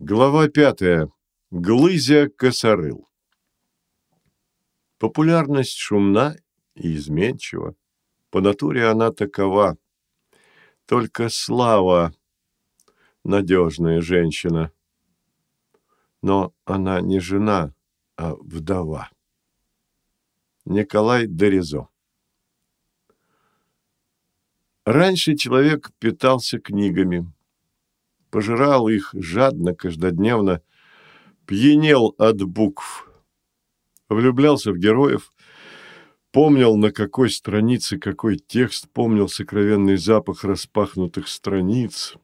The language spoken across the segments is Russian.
Глава пятая. Глызя косорыл. Популярность шумна и изменчива. По натуре она такова. Только слава – надежная женщина. Но она не жена, а вдова. Николай Доризо. Раньше человек питался книгами – пожирал их жадно, каждодневно, пьянел от букв, влюблялся в героев, помнил, на какой странице какой текст, помнил сокровенный запах распахнутых страниц.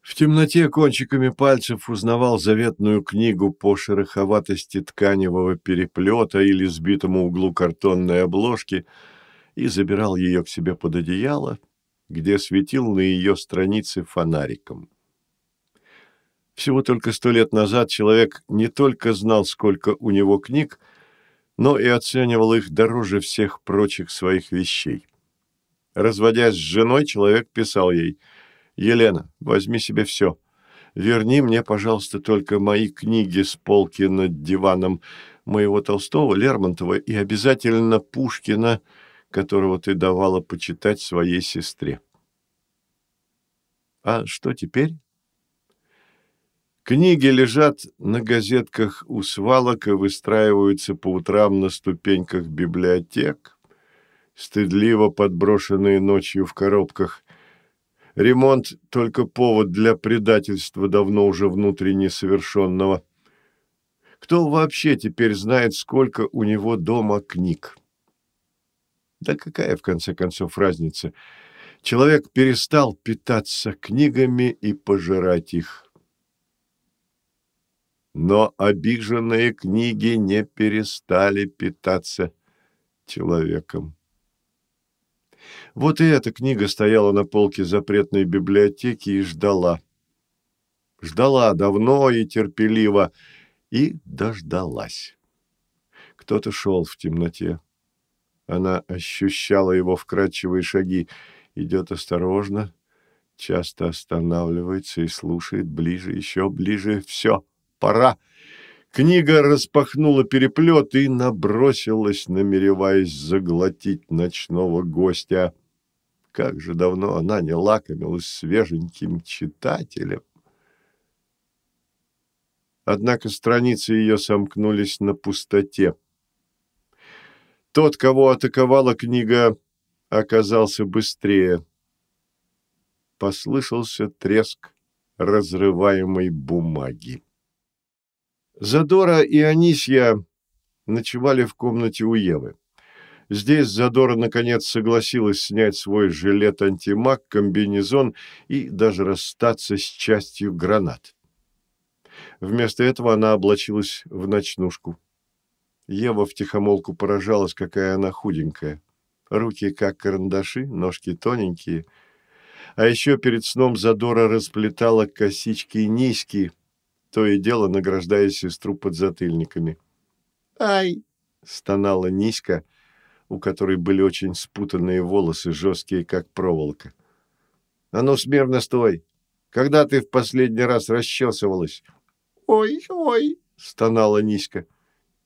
В темноте кончиками пальцев узнавал заветную книгу по шероховатости тканевого переплета или сбитому углу картонной обложки и забирал ее к себе под одеяло, где светил на ее странице фонариком. Всего только сто лет назад человек не только знал, сколько у него книг, но и оценивал их дороже всех прочих своих вещей. Разводясь с женой, человек писал ей, «Елена, возьми себе все. Верни мне, пожалуйста, только мои книги с полки над диваном моего Толстого, Лермонтова и обязательно Пушкина, которого ты давала почитать своей сестре». А что теперь? Книги лежат на газетках у свалок и выстраиваются по утрам на ступеньках библиотек, стыдливо подброшенные ночью в коробках. Ремонт — только повод для предательства давно уже внутренне совершенного. Кто вообще теперь знает, сколько у него дома книг? Да какая, в конце концов, разница? Человек перестал питаться книгами и пожирать их. Но обиженные книги не перестали питаться человеком. Вот и эта книга стояла на полке запретной библиотеки и ждала. Ждала давно и терпеливо, и дождалась. Кто-то шел в темноте. Она ощущала его вкрадчивые шаги, идет осторожно, часто останавливается и слушает ближе, еще ближе, все пора. Книга распахнула переплет и набросилась, намереваясь заглотить ночного гостя. Как же давно она не лакомилась свеженьким читателем. Однако страницы ее сомкнулись на пустоте. Тот, кого атаковала книга, оказался быстрее. Послышался треск разрываемой бумаги. Задора и Анисья ночевали в комнате у Евы. Здесь Задора, наконец, согласилась снять свой жилет-антимаг, комбинезон и даже расстаться с частью гранат. Вместо этого она облачилась в ночнушку. Ева втихомолку поражалась, какая она худенькая. Руки как карандаши, ножки тоненькие. А еще перед сном Задора расплетала косички низкие, то и дело награждая сестру подзатыльниками. «Ай!» — стонала Ниська, у которой были очень спутанные волосы, жесткие, как проволока. «А ну, смирно стой! Когда ты в последний раз расчесывалась?» «Ой, ой!» — стонала Ниська.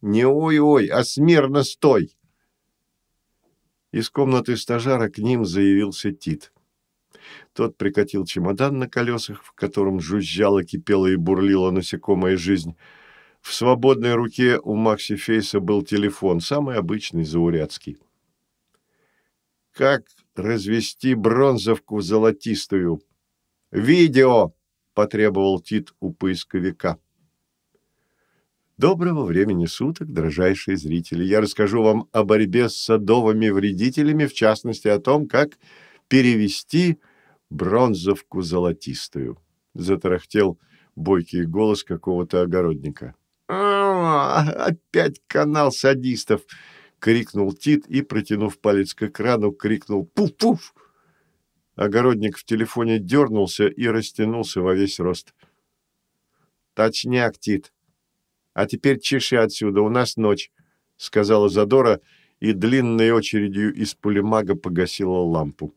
«Не ой-ой, а смирно стой!» Из комнаты стажара к ним заявился Тит. Тот прикатил чемодан на колесах, в котором жужжала, кипела и бурлила насекомая жизнь. В свободной руке у Макси Фейса был телефон, самый обычный, заурядский. «Как развести бронзовку золотистую?» «Видео!» – потребовал Тит у поисковика. Доброго времени суток, дрожайшие зрители. Я расскажу вам о борьбе с садовыми вредителями, в частности, о том, как перевести бронзовку золотистую. Затарахтел бойкий голос какого-то огородника. «А, опять канал садистов!» — крикнул Тит и, протянув палец к экрану, крикнул «Пуф-пуф!». Огородник в телефоне дернулся и растянулся во весь рост. «Точняк, Тит. А теперь чеши отсюда, у нас ночь», — сказала Задора и длинной очередью из пулемага погасила лампу.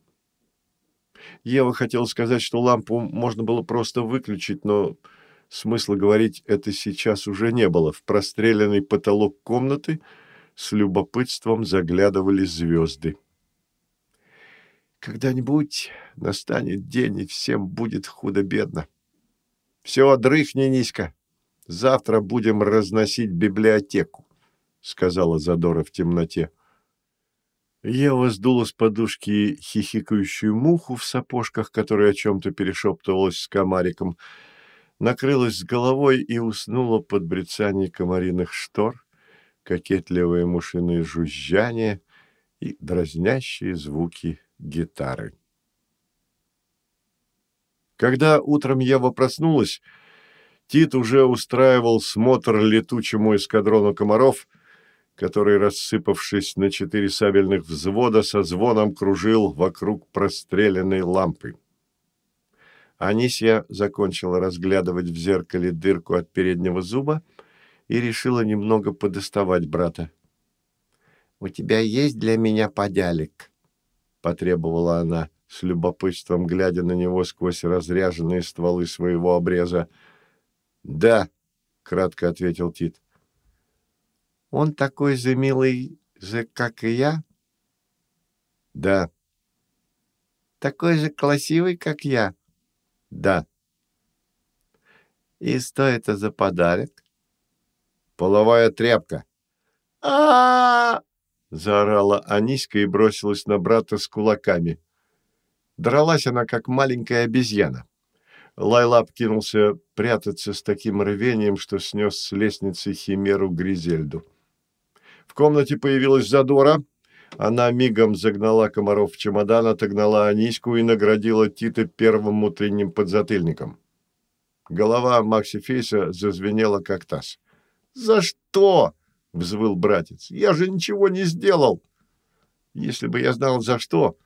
Ева хотела сказать, что лампу можно было просто выключить, но Смысла говорить это сейчас уже не было. В простреленный потолок комнаты с любопытством заглядывали звезды. Когда-нибудь настанет день, и всем будет худо-бедно. Все, дрыхни низко. Завтра будем разносить библиотеку, — сказала Задора в темноте. Ева сдула с подушки хихикающую муху в сапожках, которая о чем-то перешептывалась с комариком, накрылась с головой и уснула под брецание комариных штор, кокетливые мушиные жужжания и дразнящие звуки гитары. Когда утром Ева проснулась, Тит уже устраивал смотр летучему эскадрону комаров, который, рассыпавшись на четыре сабельных взвода, со звоном кружил вокруг простреленной лампы. Анисья закончила разглядывать в зеркале дырку от переднего зуба и решила немного подоставать брата. «У тебя есть для меня подялик?» — потребовала она, с любопытством глядя на него сквозь разряженные стволы своего обреза. «Да», — кратко ответил Тит. «Он такой же милый же, как и я?» «Да». «Такой же красивый, как я?» «Да». «И что это за подарок?» «Половая тряпка». а, -а, -а заорала Аниська и бросилась на брата с кулаками. Дралась она, как маленькая обезьяна. Лайлап кинулся прятаться с таким рвением, что снес с лестницы химеру Гризельду. В комнате появилась Задора. Она мигом загнала комаров в чемодан, отогнала Аниську и наградила Тита первым утренним подзатыльником. Голова Макси Фейса зазвенела, как таз. «За что?» — взвыл братец. «Я же ничего не сделал!» «Если бы я знал, за что,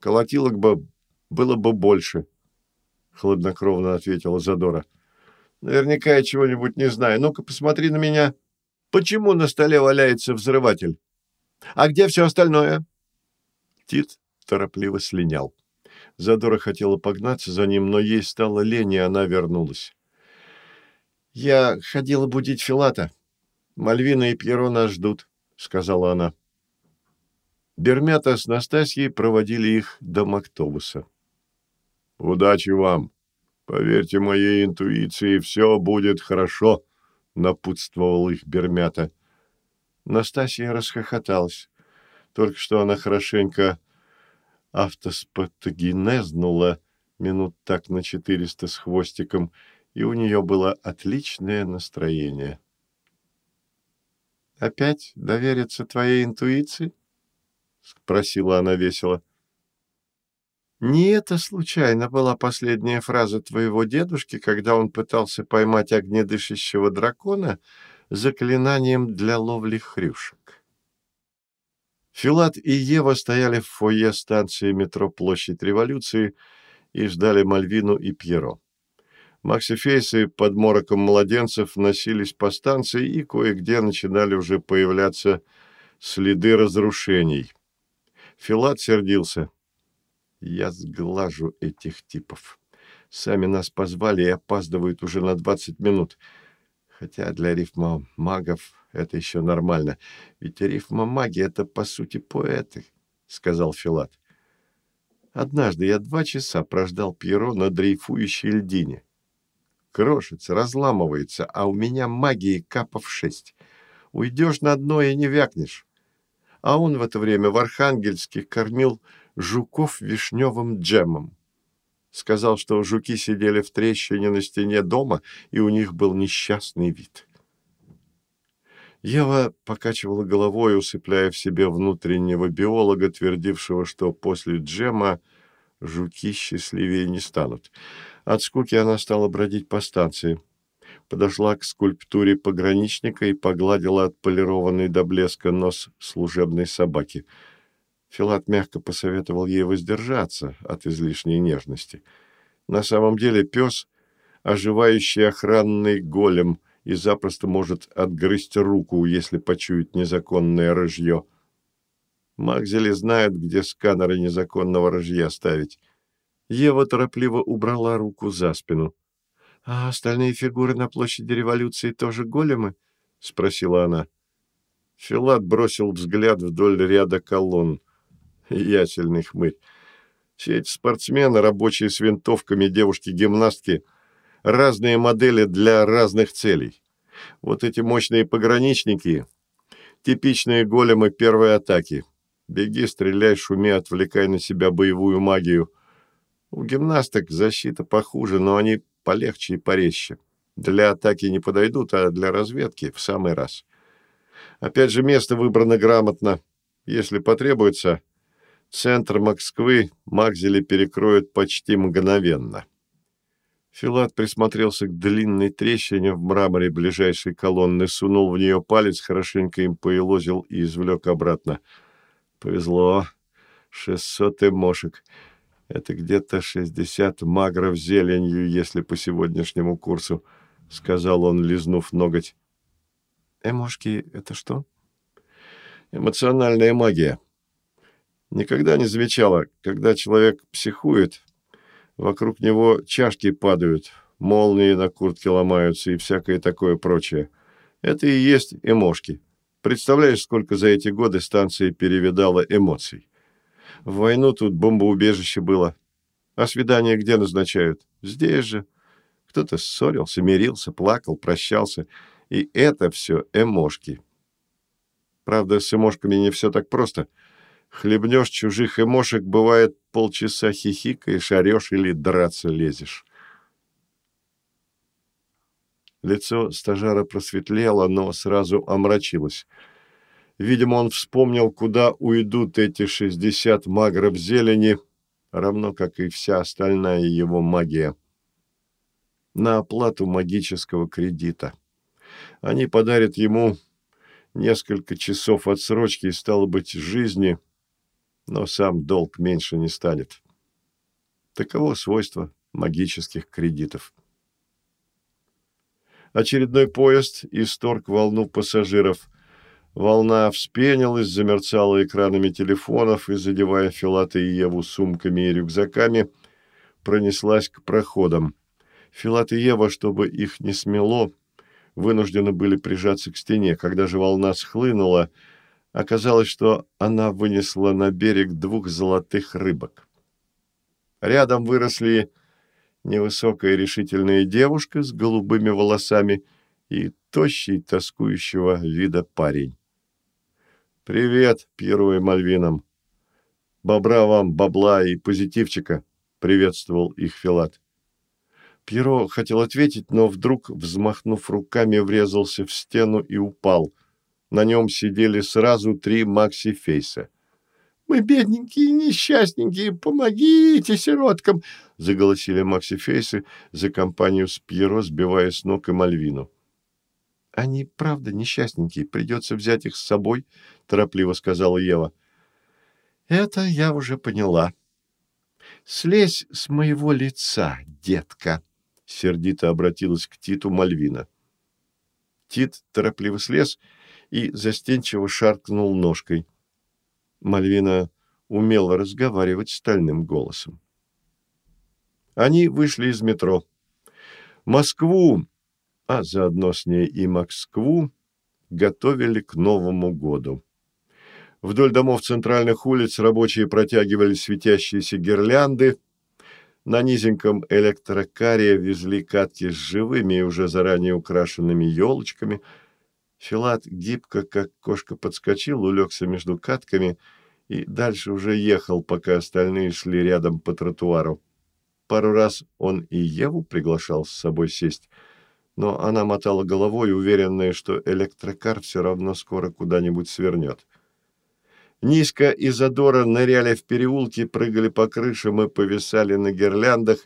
колотилок бы было бы больше», — хладнокровно ответила Задора. «Наверняка я чего-нибудь не знаю. Ну-ка, посмотри на меня. Почему на столе валяется взрыватель? А где все остальное?» Тит торопливо слинял. Задора хотела погнаться за ним, но ей стало лень, и она вернулась. «Я ходила будить Филата. Мальвина и Пьеро нас ждут», — сказала она. Бермята с Настасьей проводили их до Мактобуса. «Удачи вам! Поверьте моей интуиции, все будет хорошо!» — напутствовал их Бермята. Настасья расхохоталась. Только что она хорошенько автоспатогенезнула минут так на четыреста с хвостиком, и у нее было отличное настроение. «Опять довериться твоей интуиции?» — спросила она весело. «Не это случайно была последняя фраза твоего дедушки, когда он пытался поймать огнедышащего дракона заклинанием для ловли хрюшек?» Филат и Ева стояли в фойе станции метро «Площадь революции» и ждали Мальвину и Пьеро. Максифейсы под мороком младенцев носились по станции, и кое-где начинали уже появляться следы разрушений. Филат сердился. «Я сглажу этих типов. Сами нас позвали и опаздывают уже на двадцать минут. Хотя для рифма магов это еще нормально. Ведь рифма маги — это, по сути, поэты», — сказал Филат. «Однажды я два часа прождал Пьеро на дрейфующей льдине крошится, разламывается, а у меня магии капов шесть. Уйдешь на дно и не вякнешь. А он в это время в Архангельске кормил жуков вишневым джемом. Сказал, что жуки сидели в трещине на стене дома, и у них был несчастный вид. Ева покачивала головой, усыпляя в себе внутреннего биолога, твердившего, что после джема жуки счастливее не станут. От скуки она стала бродить по станции. Подошла к скульптуре пограничника и погладила отполированный до блеска нос служебной собаки. Филат мягко посоветовал ей воздержаться от излишней нежности. На самом деле пес — оживающий охранный голем и запросто может отгрызть руку, если почует незаконное рыжье. Макзели знают, где сканеры незаконного рыжья ставить. Ева торопливо убрала руку за спину. «А остальные фигуры на площади революции тоже големы?» — спросила она. Филат бросил взгляд вдоль ряда колонн. Ясельный хмырь. Все эти спортсмены, рабочие с винтовками, девушки-гимнастки — разные модели для разных целей. Вот эти мощные пограничники — типичные големы первой атаки. Беги, стреляй, шуми, отвлекай на себя боевую магию. У гимнасток защита похуже, но они полегче и порезче. Для атаки не подойдут, а для разведки в самый раз. Опять же, место выбрано грамотно. Если потребуется, центр Москвы Макзели перекроют почти мгновенно. Филат присмотрелся к длинной трещине в мраморе ближайшей колонны, сунул в нее палец, хорошенько им поелозил и извлек обратно. Повезло. Шестьсот эмошек. Это где-то шестьдесят магров зеленью, если по сегодняшнему курсу, — сказал он, лизнув ноготь. Эмошки — это что? Эмоциональная магия. Никогда не замечала, когда человек психует, вокруг него чашки падают, молнии на куртке ломаются и всякое такое прочее. Это и есть эмошки. Представляешь, сколько за эти годы станция перевидала эмоций? В войну тут бомбоубежище было. А свидание где назначают? Здесь же. Кто-то ссорился, мирился, плакал, прощался. И это все эмошки. Правда, с эмошками не все так просто. Хлебнешь чужих эмошек, бывает, полчаса хихикаешь, орешь или драться лезешь. Лицо стажара просветлело, но сразу омрачилось. Видимо, он вспомнил, куда уйдут эти шестьдесят магров зелени, равно как и вся остальная его магия. На оплату магического кредита. Они подарят ему несколько часов отсрочки и, стало быть, жизни, но сам долг меньше не станет. Таково свойство магических кредитов. Очередной поезд исторг волну пассажиров. Волна вспенилась, замерцала экранами телефонов и, задевая Филата и Еву сумками и рюкзаками, пронеслась к проходам. Филат и Ева, чтобы их не смело, вынуждены были прижаться к стене. Когда же волна схлынула, оказалось, что она вынесла на берег двух золотых рыбок. Рядом выросли невысокая решительная девушка с голубыми волосами и тощий, тоскующего вида парень. «Привет, Пьеру и Мальвинам! Бобра вам, бабла и позитивчика!» — приветствовал их Филат. Пьеро хотел ответить, но вдруг, взмахнув руками, врезался в стену и упал. На нем сидели сразу три Макси-Фейса. «Мы бедненькие, несчастненькие, помогите сироткам!» — заголосили Макси-Фейсы за компанию с Пьеро, сбивая с ног и Мальвину. «Они, правда, несчастненькие, придется взять их с собой», — торопливо сказала Ева. «Это я уже поняла. Слезь с моего лица, детка!» — сердито обратилась к Титу Мальвина. Тит торопливо слез и застенчиво шаркнул ножкой. Мальвина умела разговаривать стальным голосом. Они вышли из метро. Москву, а заодно с ней и Москву, готовили к Новому году. Вдоль домов центральных улиц рабочие протягивали светящиеся гирлянды, на низеньком электрокаре везли катки с живыми и уже заранее украшенными елочками. Филат гибко, как кошка, подскочил, улегся между катками и дальше уже ехал, пока остальные шли рядом по тротуару. Пару раз он и Еву приглашал с собой сесть, но она мотала головой, уверенная, что электрокар все равно скоро куда-нибудь свернет. Низко и задора ныряли в переулки, прыгали по крышам и повисали на гирляндах.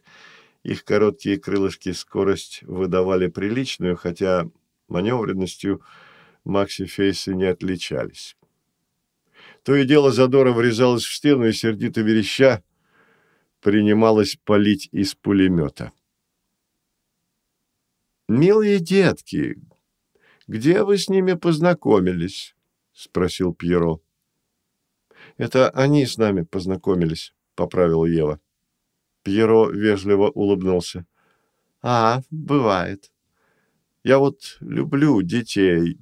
Их короткие крылышки скорость выдавали приличную, хотя маневренностью Макси-Фейсы не отличались. То и дело задора врезалась в стену и, сердито вереща, принималась палить из пулемета. «Милые детки, где вы с ними познакомились?» — спросил Пьеро. «Это они с нами познакомились», — поправила Ева. Пьеро вежливо улыбнулся. А, бывает. Я вот люблю детей,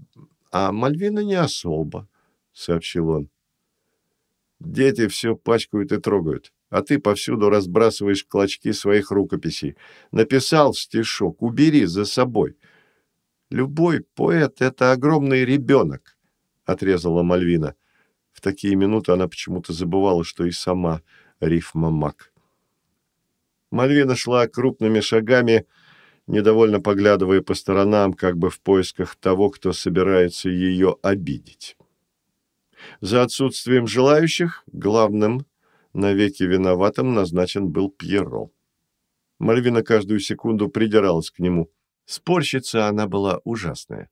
а Мальвина не особо, сообщил он. Дети все пачкают и трогают, а ты повсюду разбрасываешь клочки своих рукописей. Написал стишок, убери за собой. Любой поэт — это огромный ребенок, — отрезала Мальвина. В такие минуты она почему-то забывала, что и сама рифма маг. Мальвина шла крупными шагами, недовольно поглядывая по сторонам, как бы в поисках того, кто собирается ее обидеть. За отсутствием желающих главным, навеки виноватым, назначен был Пьеро. Мальвина каждую секунду придиралась к нему. Спорщица она была ужасная.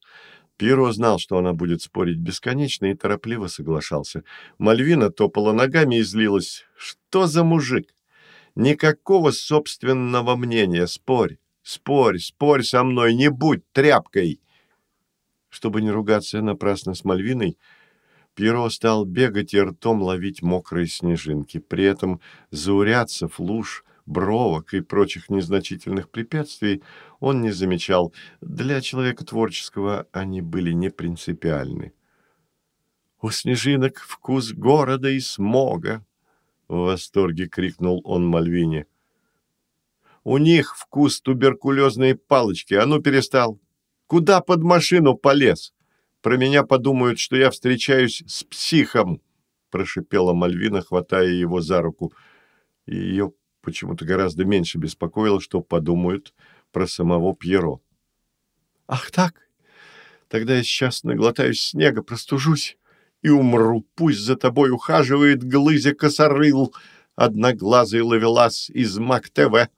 Пьеро знал, что она будет спорить бесконечно, и торопливо соглашался. Мальвина топала ногами и злилась. «Что за мужик? Никакого собственного мнения. Спорь, спорь, спорь со мной, не будь тряпкой!» Чтобы не ругаться напрасно с Мальвиной, Пьеро стал бегать и ртом ловить мокрые снежинки. При этом заурядцев, луж, бровок и прочих незначительных препятствий он не замечал. Для человека творческого они были не принципиальны. «У снежинок вкус города и смога!» — в восторге крикнул он Мальвине. «У них вкус туберкулезной палочки. А ну, перестал! Куда под машину полез? Про меня подумают, что я встречаюсь с психом!» — прошипела Мальвина, хватая его за руку. Ее почему-то гораздо меньше беспокоило, что подумают про самого Пьеро. «Ах так? Тогда я сейчас наглотаюсь снега, простужусь и умру. Пусть за тобой ухаживает глызя косорыл, одноглазый ловелас из МакТВ.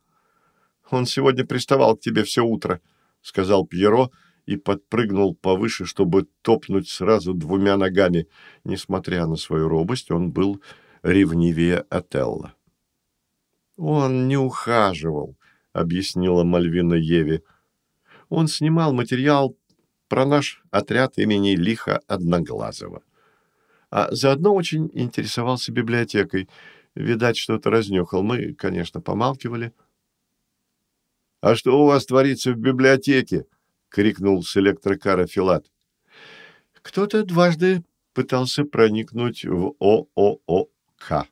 Он сегодня приставал к тебе все утро», — сказал Пьеро и подпрыгнул повыше, чтобы топнуть сразу двумя ногами. Несмотря на свою робость, он был ревнивее Отелла. «Он не ухаживал», — объяснила Мальвина Еве. «Он снимал материал про наш отряд имени Лиха Одноглазого. А заодно очень интересовался библиотекой. Видать, что-то разнюхал. Мы, конечно, помалкивали». «А что у вас творится в библиотеке?» — крикнул с электрокара Филат. «Кто-то дважды пытался проникнуть в ОООК»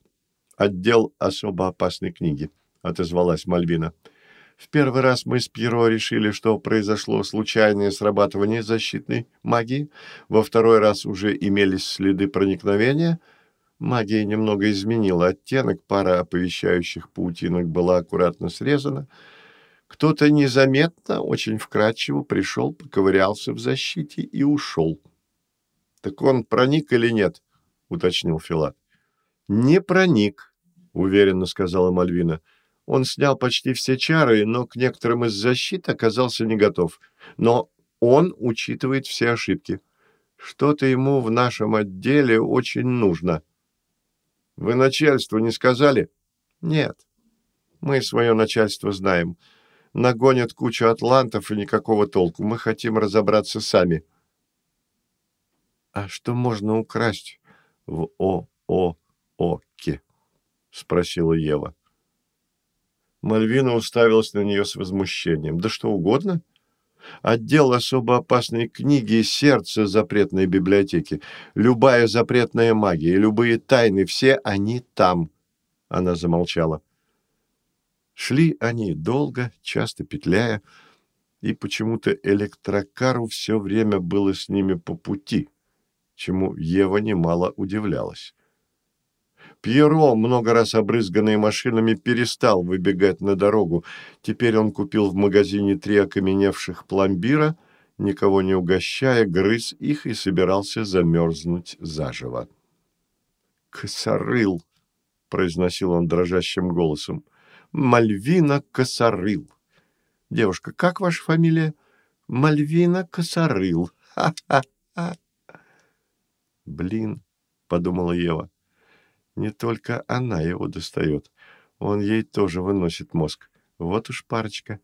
отдел особо опасной книги», — отозвалась Мальвина. «В первый раз мы с Пьеро решили, что произошло случайное срабатывание защитной магии. Во второй раз уже имелись следы проникновения. Магия немного изменила оттенок, пара оповещающих паутинок была аккуратно срезана. Кто-то незаметно, очень вкрадчиво пришел, поковырялся в защите и ушел». «Так он проник или нет?» — уточнил Филат. «Не проник», — уверенно сказала Мальвина. «Он снял почти все чары, но к некоторым из защит оказался не готов. Но он учитывает все ошибки. Что-то ему в нашем отделе очень нужно». «Вы начальству не сказали?» «Нет. Мы свое начальство знаем. Нагонят кучу атлантов и никакого толку. Мы хотим разобраться сами». «А что можно украсть в ОО?» Окки? — спросила Ева. Мальвина уставилась на нее с возмущением. «Да что угодно. Отдел особо опасной книги сердце запретной библиотеки. Любая запретная магия, любые тайны, все они там». Она замолчала. Шли они долго, часто петляя, и почему-то электрокару все время было с ними по пути, чему Ева немало удивлялась. Пьеро, много раз обрызганный машинами, перестал выбегать на дорогу. Теперь он купил в магазине три окаменевших пломбира, никого не угощая, грыз их и собирался замерзнуть заживо. «Косорыл!» — произносил он дрожащим голосом. «Мальвина Косорыл!» «Девушка, как ваша фамилия?» «Мальвина Косорыл! Ха-ха-ха!» «Блин!» — подумала Ева. Не только она его достает. Он ей тоже выносит мозг. Вот уж парочка.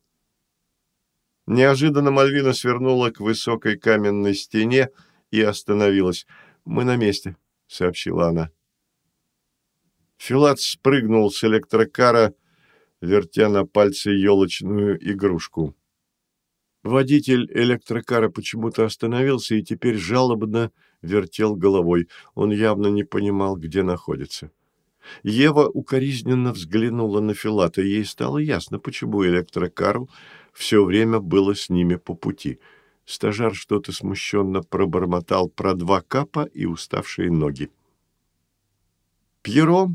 Неожиданно Мальвина свернула к высокой каменной стене и остановилась. «Мы на месте», — сообщила она. Филат спрыгнул с электрокара, вертя на пальце елочную игрушку. Водитель электрокара почему-то остановился и теперь жалобно вертел головой. Он явно не понимал, где находится. Ева укоризненно взглянула на Филата, и ей стало ясно, почему электрокару все время было с ними по пути. Стажар что-то смущенно пробормотал про два капа и уставшие ноги. Пьеро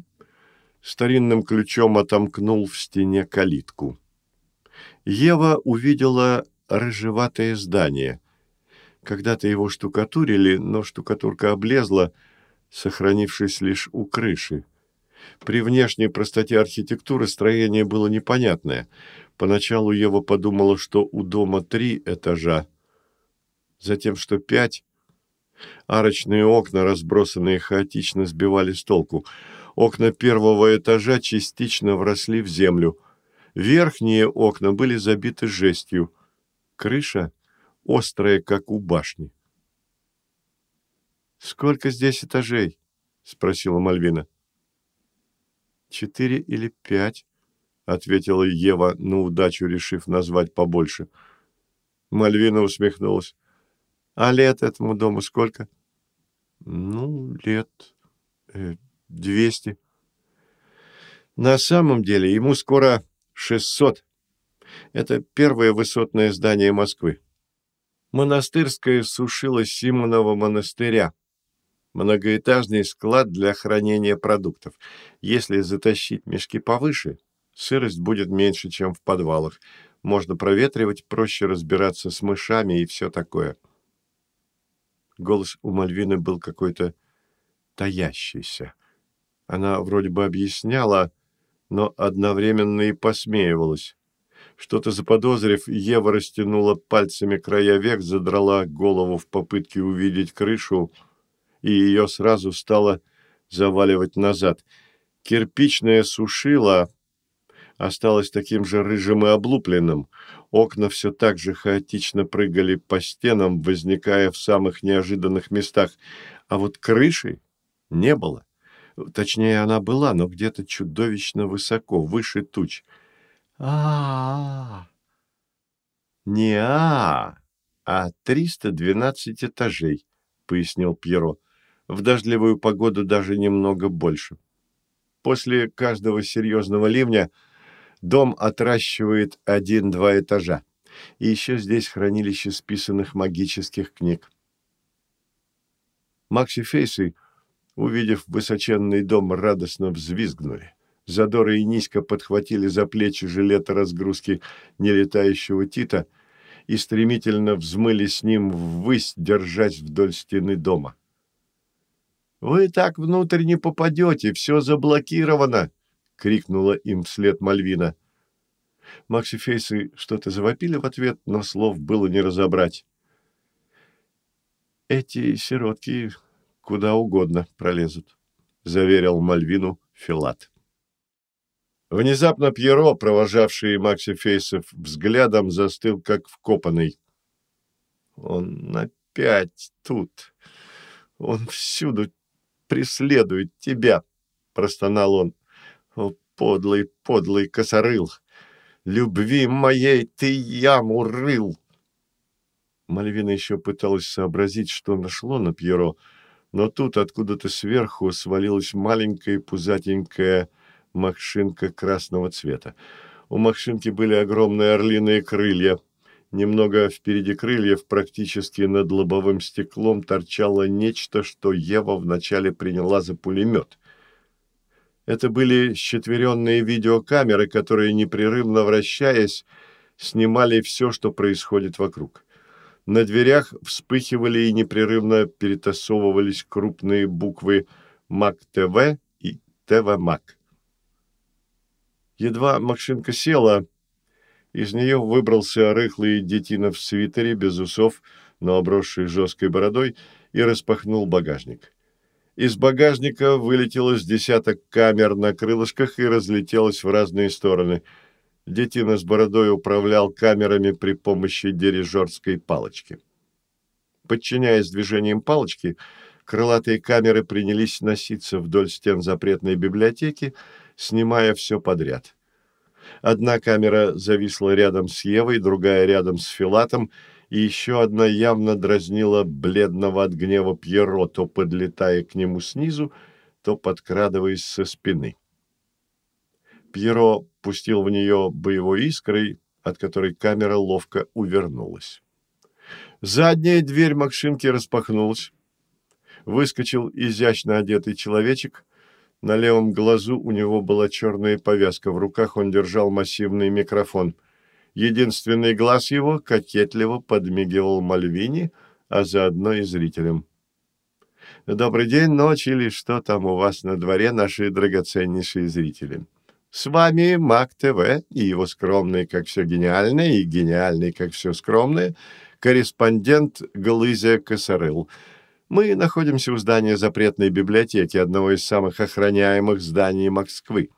старинным ключом отомкнул в стене калитку. Ева увидела рыжеватое здание. Когда-то его штукатурили, но штукатурка облезла, сохранившись лишь у крыши. При внешней простоте архитектуры строение было непонятное. Поначалу Ева подумала, что у дома три этажа, затем, что пять. Арочные окна, разбросанные хаотично, сбивали с толку. Окна первого этажа частично вросли в землю. Верхние окна были забиты жестью. Крыша острая, как у башни. «Сколько здесь этажей?» — спросила Мальвина. «Четыре или пять», — ответила Ева, на удачу решив назвать побольше. Мальвина усмехнулась. «А лет этому дому сколько?» «Ну, лет э, двести». «На самом деле ему скоро шестьсот», это первое высотное здание Москвы. Монастырское сушило Симонова монастыря. Многоэтажный склад для хранения продуктов. Если затащить мешки повыше, сырость будет меньше, чем в подвалах. Можно проветривать, проще разбираться с мышами и все такое. Голос у Мальвины был какой-то таящийся. Она вроде бы объясняла, но одновременно и посмеивалась. Что-то заподозрив, Ева растянула пальцами края век, задрала голову в попытке увидеть крышу, и ее сразу стало заваливать назад. Кирпичная сушила осталась таким же рыжим и облупленным. Окна все так же хаотично прыгали по стенам, возникая в самых неожиданных местах. А вот крыши не было. Точнее, она была, но где-то чудовищно высоко, выше туч — а, Не А, а 312 этажей, пояснил Пьеро. В дождливую погоду даже немного больше. После каждого серьезного ливня дом отращивает один-два этажа. И еще здесь хранилище списанных магических книг. Макси Фейсы, увидев высоченный дом, радостно взвизгнули. Задора и Ниська подхватили за плечи жилета разгрузки нелетающего Тита и стремительно взмыли с ним ввысь, держась вдоль стены дома. «Вы так внутрь не попадете, все заблокировано!» — крикнула им вслед Мальвина. Макси Фейсы что-то завопили в ответ, но слов было не разобрать. «Эти сиротки куда угодно пролезут», — заверил Мальвину Филат. Внезапно Пьеро, провожавший Макси Фейсов взглядом, застыл, как вкопанный. «Он опять тут. Он всюду преследует тебя», — простонал он. «О, подлый, подлый косорыл! Любви моей ты яму рыл!» Мальвина еще пыталась сообразить, что нашло на Пьеро, но тут откуда-то сверху свалилась маленькая пузатенькая Макшинка красного цвета. У Макшинки были огромные орлиные крылья. Немного впереди крыльев, практически над лобовым стеклом, торчало нечто, что Ева вначале приняла за пулемет. Это были счетверенные видеокамеры, которые, непрерывно вращаясь, снимали все, что происходит вокруг. На дверях вспыхивали и непрерывно перетасовывались крупные буквы МАК-ТВ и ТВ-МАК. Едва Макшинка села, из нее выбрался рыхлый детина в свитере, без усов, но обросший жесткой бородой, и распахнул багажник. Из багажника вылетело с десяток камер на крылышках и разлетелось в разные стороны. Детина с бородой управлял камерами при помощи дирижерской палочки. Подчиняясь движениям палочки, крылатые камеры принялись носиться вдоль стен запретной библиотеки, снимая все подряд. Одна камера зависла рядом с Евой, другая рядом с Филатом, и еще одна явно дразнила бледного от гнева Пьеро, то подлетая к нему снизу, то подкрадываясь со спины. Пьеро пустил в нее боевой искрой, от которой камера ловко увернулась. Задняя дверь Макшинки распахнулась. Выскочил изящно одетый человечек. На левом глазу у него была черная повязка, в руках он держал массивный микрофон – Единственный глаз его кокетливо подмигивал Мальвини, а заодно и зрителям. Добрый день, ночь или что там у вас на дворе, наши драгоценнейшие зрители. С вами Мак ТВ и его скромный, как все гениальное, и гениальный, как все скромное, корреспондент Глызя Косарыл. Мы находимся у здания запретной библиотеки, одного из самых охраняемых зданий Москвы.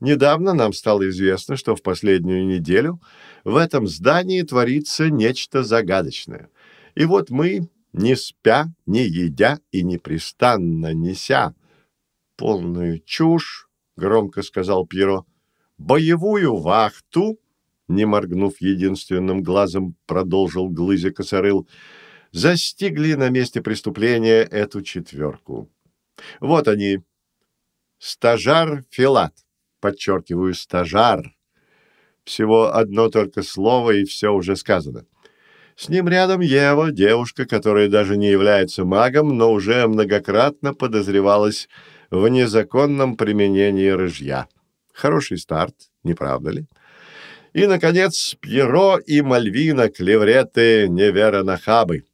Недавно нам стало известно, что в последнюю неделю в этом здании творится нечто загадочное. И вот мы, не спя, не едя и непрестанно неся полную чушь, громко сказал Пьеро, боевую вахту, не моргнув единственным глазом, продолжил Глызя Косорыл, застигли на месте преступления эту четверку. Вот они. Стажар Филат подчеркиваю, стажар. Всего одно только слово, и все уже сказано. С ним рядом Ева, девушка, которая даже не является магом, но уже многократно подозревалась в незаконном применении рыжья. Хороший старт, не правда ли? И, наконец, Пьеро и Мальвина, клевреты Невера Нахабы.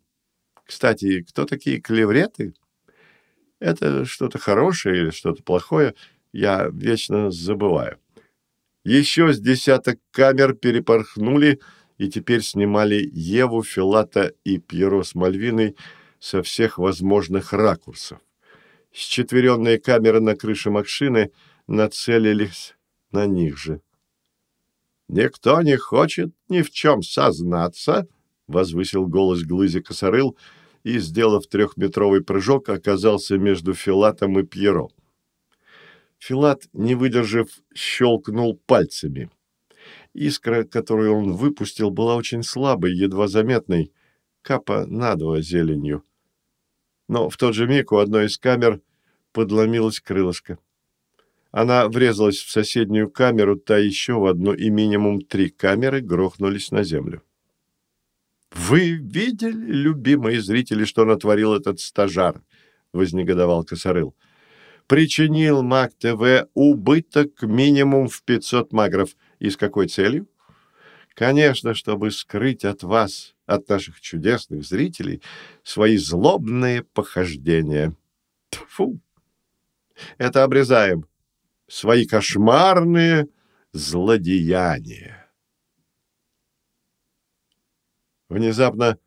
Кстати, кто такие клевреты? Это что-то хорошее или что-то плохое – я вечно забываю. Еще с десяток камер перепорхнули и теперь снимали Еву, Филата и Пьеро с Мальвиной со всех возможных ракурсов. Счетверенные камеры на крыше машины нацелились на них же. «Никто не хочет ни в чем сознаться», — возвысил голос Глызи Косорыл и, сделав трехметровый прыжок, оказался между Филатом и Пьеро. Филат, не выдержав, щелкнул пальцами. Искра, которую он выпустил, была очень слабой, едва заметной, капа надво зеленью. Но в тот же миг у одной из камер подломилась крылышко. Она врезалась в соседнюю камеру, та еще в одну, и минимум три камеры грохнулись на землю. «Вы видели, любимые зрители, что натворил этот стажар?» — вознегодовал Косорыл причинил МАК-ТВ убыток минимум в 500 магров. И с какой целью? Конечно, чтобы скрыть от вас, от наших чудесных зрителей, свои злобные похождения. Тфу! Это обрезаем. Свои кошмарные злодеяния. Внезапно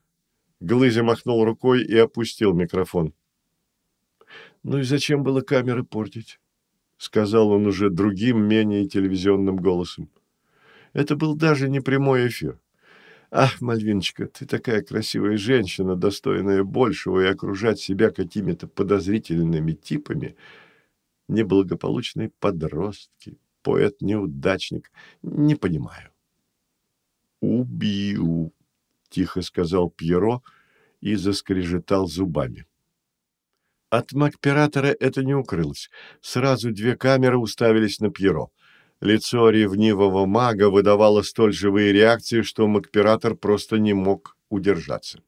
Глызя махнул рукой и опустил микрофон. «Ну и зачем было камеры портить?» — сказал он уже другим, менее телевизионным голосом. Это был даже не прямой эфир. «Ах, Мальвиночка, ты такая красивая женщина, достойная большего, и окружать себя какими-то подозрительными типами. Неблагополучные подростки, поэт-неудачник. Не понимаю». «Убью», — тихо сказал Пьеро и заскрежетал зубами. От Макператора это не укрылось. Сразу две камеры уставились на Пьеро. Лицо ревнивого мага выдавало столь живые реакции, что Макператор просто не мог удержаться.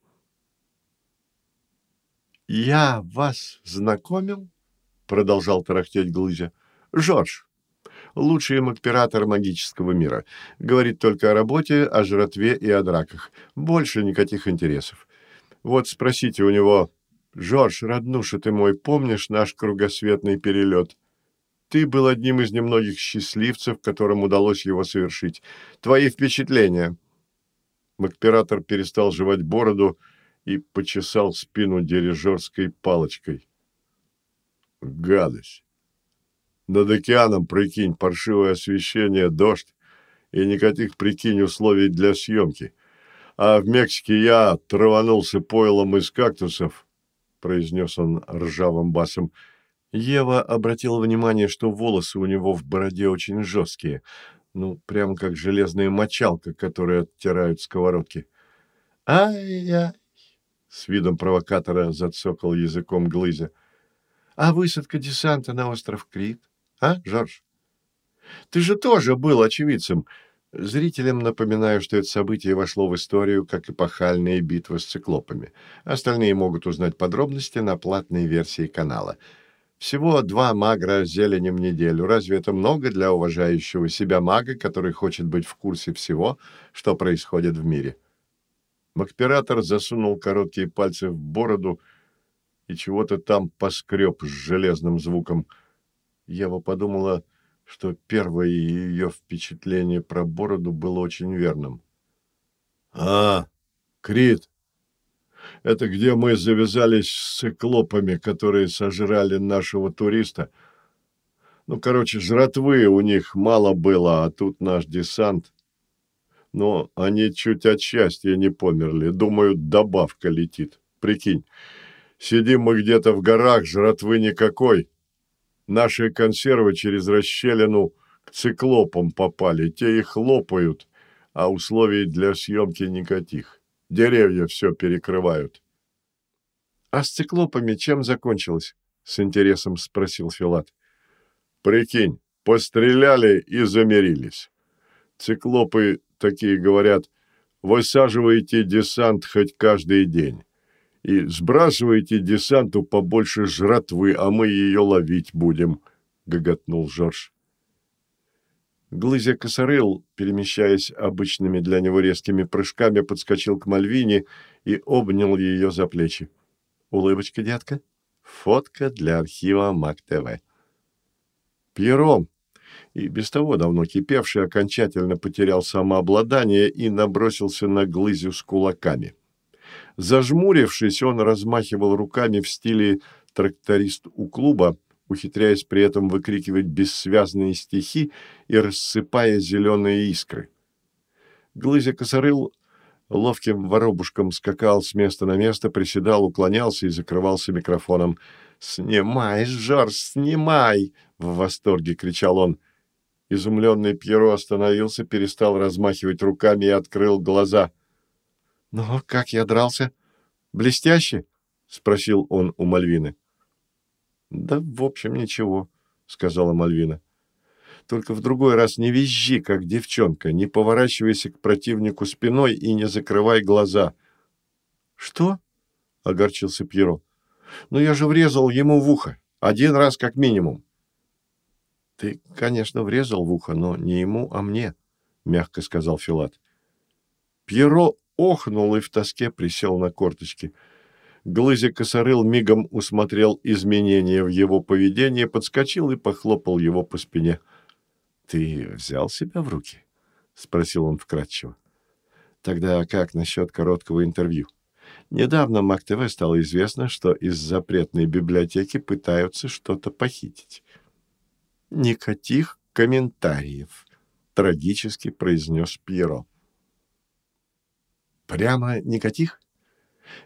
«Я вас знакомил?» — продолжал тарахтеть Глызя. «Жорж, лучший макператор магического мира. Говорит только о работе, о жратве и о драках. Больше никаких интересов. Вот спросите у него, Жорж, роднуша ты мой, помнишь наш кругосветный перелет? Ты был одним из немногих счастливцев, которым удалось его совершить. Твои впечатления?» Макператор перестал жевать бороду и почесал спину дирижерской палочкой. «Гадость! Над океаном, прикинь, паршивое освещение, дождь и никаких, прикинь, условий для съемки. А в Мексике я траванулся пойлом из кактусов, произнес он ржавым басом. Ева обратила внимание, что волосы у него в бороде очень жесткие. Ну, прямо как железная мочалка, которую оттирают сковородки. «Ай-яй!» — с видом провокатора зацокал языком глызя. «А высадка десанта на остров Крит? А, Жорж? Ты же тоже был очевидцем. Зрителям напоминаю, что это событие вошло в историю как эпохальная битва с циклопами. Остальные могут узнать подробности на платной версии канала. Всего два магра зеленем в неделю. Разве это много для уважающего себя мага, который хочет быть в курсе всего, что происходит в мире? Макператор засунул короткие пальцы в бороду и чего-то там поскреб с железным звуком. Ева подумала что первое ее впечатление про бороду было очень верным. «А, Крит, это где мы завязались с циклопами, которые сожрали нашего туриста. Ну, короче, жратвы у них мало было, а тут наш десант. Но они чуть от счастья не померли. Думаю, добавка летит. Прикинь, сидим мы где-то в горах, жратвы никакой, Наши консервы через расщелину к циклопам попали. Те их лопают, а условий для съемки никаких. Деревья все перекрывают. — А с циклопами чем закончилось? — с интересом спросил Филат. — Прикинь, постреляли и замерились. Циклопы такие говорят, высаживаете десант хоть каждый день и сбрасывайте десанту побольше жратвы, а мы ее ловить будем», — гоготнул Жорж. Глызя косорыл, перемещаясь обычными для него резкими прыжками, подскочил к Мальвине и обнял ее за плечи. «Улыбочка, детка? Фотка для архива МАК-ТВ». Пьеро, и без того давно кипевший, окончательно потерял самообладание и набросился на Глызю с кулаками. Зажмурившись, он размахивал руками в стиле тракторист у клуба, ухитряясь при этом выкрикивать бессвязные стихи и рассыпая зеленые искры. Глызя косорыл ловким воробушком скакал с места на место, приседал, уклонялся и закрывался микрофоном. «Снимай, Жорж, снимай!» — в восторге кричал он. Изумленный Пьеро остановился, перестал размахивать руками и открыл глаза — «Ну, как я дрался? Блестяще?» — спросил он у Мальвины. «Да, в общем, ничего», — сказала Мальвина. «Только в другой раз не визжи, как девчонка, не поворачивайся к противнику спиной и не закрывай глаза». «Что?» — огорчился Пьеро. «Ну, я же врезал ему в ухо. Один раз как минимум». «Ты, конечно, врезал в ухо, но не ему, а мне», — мягко сказал Филат. Пьеро охнул и в тоске присел на корточки. Глызя косорыл мигом усмотрел изменения в его поведении, подскочил и похлопал его по спине. — Ты взял себя в руки? — спросил он вкратчиво. — Тогда как насчет короткого интервью? Недавно МАК-ТВ стало известно, что из запретной библиотеки пытаются что-то похитить. — Никаких комментариев, — трагически произнес Пьеро. Прямо никаких?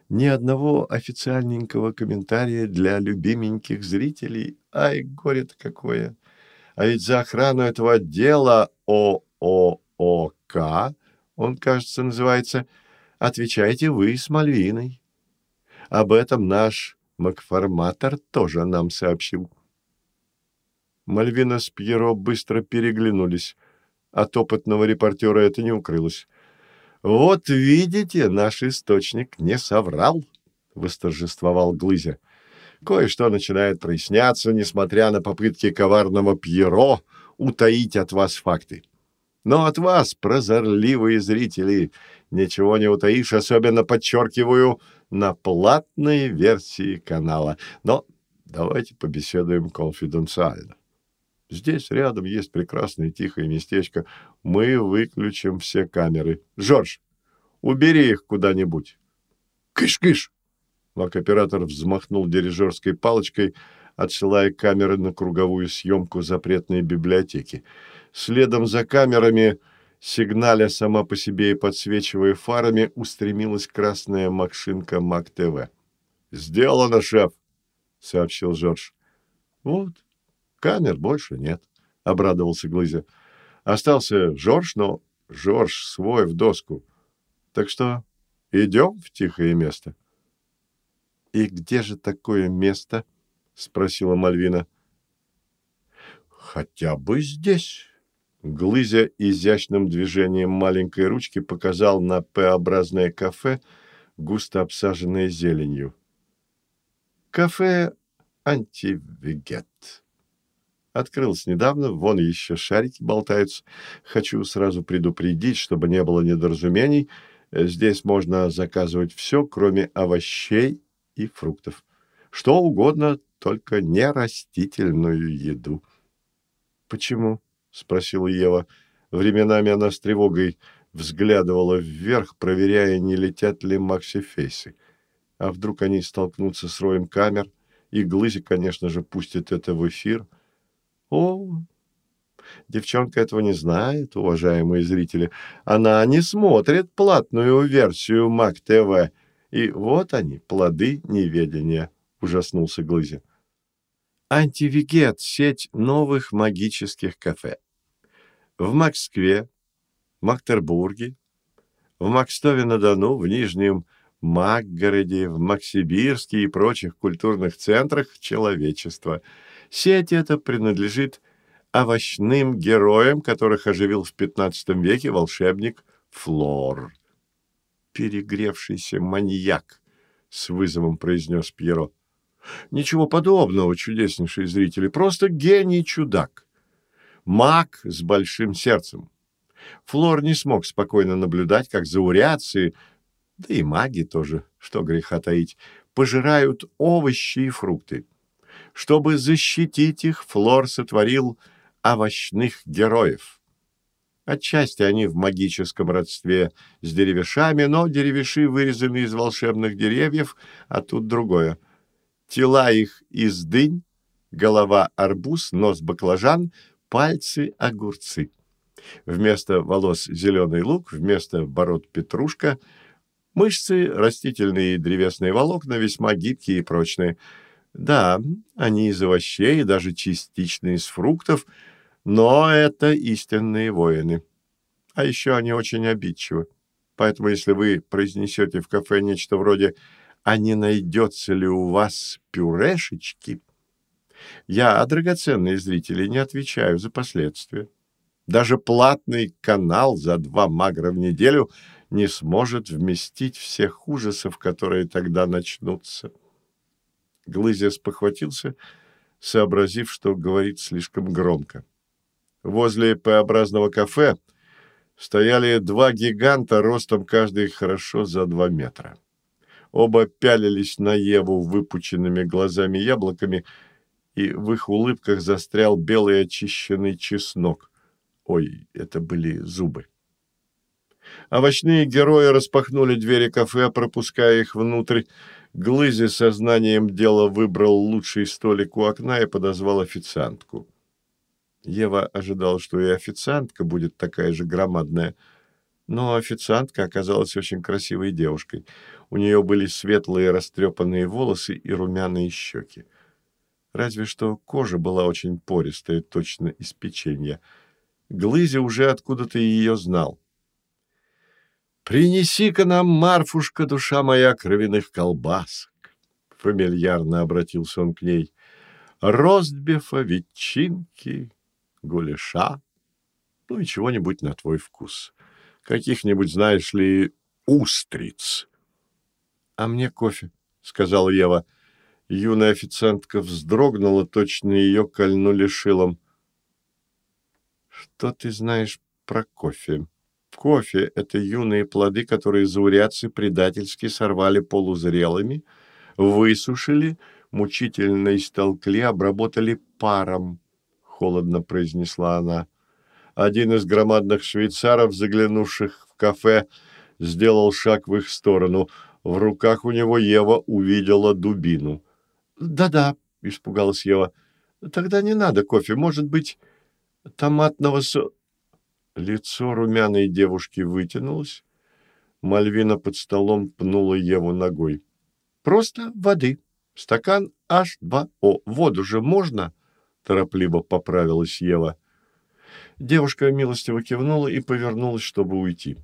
Ни одного официальненького комментария для любименьких зрителей. Ай, горе-то какое! А ведь за охрану этого отдела ОООК, он, кажется, называется, отвечаете вы с Мальвиной. Об этом наш Макформатор тоже нам сообщил. Мальвина с Пьеро быстро переглянулись. От опытного репортера это не укрылось. «Вот видите, наш источник не соврал», — восторжествовал Глызя. «Кое-что начинает проясняться, несмотря на попытки коварного Пьеро утаить от вас факты. Но от вас, прозорливые зрители, ничего не утаишь, особенно, подчеркиваю, на платной версии канала. Но давайте побеседуем конфиденциально. Здесь рядом есть прекрасное тихое местечко. Мы выключим все камеры. Жорж, убери их куда-нибудь. Кыш-кыш! Лак-оператор взмахнул дирижерской палочкой, отсылая камеры на круговую съемку запретной библиотеки. Следом за камерами, сигналя сама по себе и подсвечивая фарами, устремилась красная машинка МАК-ТВ. «Сделано, шеф!» — сообщил Жорж. «Вот, Камер больше нет, — обрадовался Глызя. Остался Жорж, но Жорж свой в доску. Так что идем в тихое место. — И где же такое место? — спросила Мальвина. — Хотя бы здесь. Глызя изящным движением маленькой ручки показал на П-образное кафе, густо обсаженное зеленью. Кафе «Антивегет». Открылось недавно, вон еще шарики болтаются. Хочу сразу предупредить, чтобы не было недоразумений. Здесь можно заказывать все, кроме овощей и фруктов. Что угодно, только не растительную еду. «Почему?» — спросила Ева. Временами она с тревогой взглядывала вверх, проверяя, не летят ли максифейсы. А вдруг они столкнутся с роем камер, и Глызи, конечно же, пустит это в эфир — о, девчонка этого не знает, уважаемые зрители. Она не смотрит платную версию Мак ТВ. И вот они, плоды неведения, ужаснулся Глызин. Антивигет – сеть новых магических кафе. В Москве, Мактербурге, в Макстове-на-Дону, в Нижнем Макгороде, в Максибирске и прочих культурных центрах человечества – Сеть эта принадлежит овощным героям, которых оживил в XV веке волшебник Флор. «Перегревшийся маньяк», — с вызовом произнес Пьеро. «Ничего подобного, чудеснейшие зрители, просто гений-чудак. Маг с большим сердцем. Флор не смог спокойно наблюдать, как заурядцы, да и маги тоже, что греха таить, пожирают овощи и фрукты. Чтобы защитить их, Флор сотворил овощных героев. Отчасти они в магическом родстве с деревешами, но деревеши вырезаны из волшебных деревьев, а тут другое. Тела их из дынь, голова арбуз, нос баклажан, пальцы огурцы. Вместо волос зеленый лук, вместо бород петрушка, мышцы, растительные и древесные волокна весьма гибкие и прочные – да, они из овощей, даже частично из фруктов, но это истинные воины. А еще они очень обидчивы. Поэтому если вы произнесете в кафе нечто вроде «А не найдется ли у вас пюрешечки?» Я, драгоценные зрители, не отвечаю за последствия. Даже платный канал за два магра в неделю не сможет вместить всех ужасов, которые тогда начнутся. Глызя спохватился, сообразив, что говорит слишком громко. Возле П-образного кафе стояли два гиганта, ростом каждый хорошо за два метра. Оба пялились на Еву выпученными глазами-яблоками, и в их улыбках застрял белый очищенный чеснок. Ой, это были зубы. Овощные герои распахнули двери кафе, пропуская их внутрь, Глызи сознанием дела выбрал лучший столик у окна и подозвал официантку. Ева ожидала, что и официантка будет такая же громадная, но официантка оказалась очень красивой девушкой. У нее были светлые растрепанные волосы и румяные щеки. Разве что кожа была очень пористая, точно из печенья. Глызи уже откуда-то ее знал. «Принеси-ка нам, Марфушка, душа моя, кровяных колбасок!» Фамильярно обратился он к ней. «Ростбифа, ветчинки, гуляша, ну и чего-нибудь на твой вкус. Каких-нибудь, знаешь ли, устриц». «А мне кофе», — сказала Ева. Юная официантка вздрогнула, точно ее кольнули шилом. «Что ты знаешь про кофе?» Кофе — это юные плоды, которые заурядцы предательски сорвали полузрелыми, высушили, мучительно истолкли, обработали паром, — холодно произнесла она. Один из громадных швейцаров, заглянувших в кафе, сделал шаг в их сторону. В руках у него Ева увидела дубину. «Да-да», — испугалась Ева, — «тогда не надо кофе, может быть, томатного со...» Лицо румяной девушки вытянулось. Мальвина под столом пнула Еву ногой. «Просто воды. Стакан H2O. Воду же можно?» Торопливо поправилась Ева. Девушка милостиво кивнула и повернулась, чтобы уйти.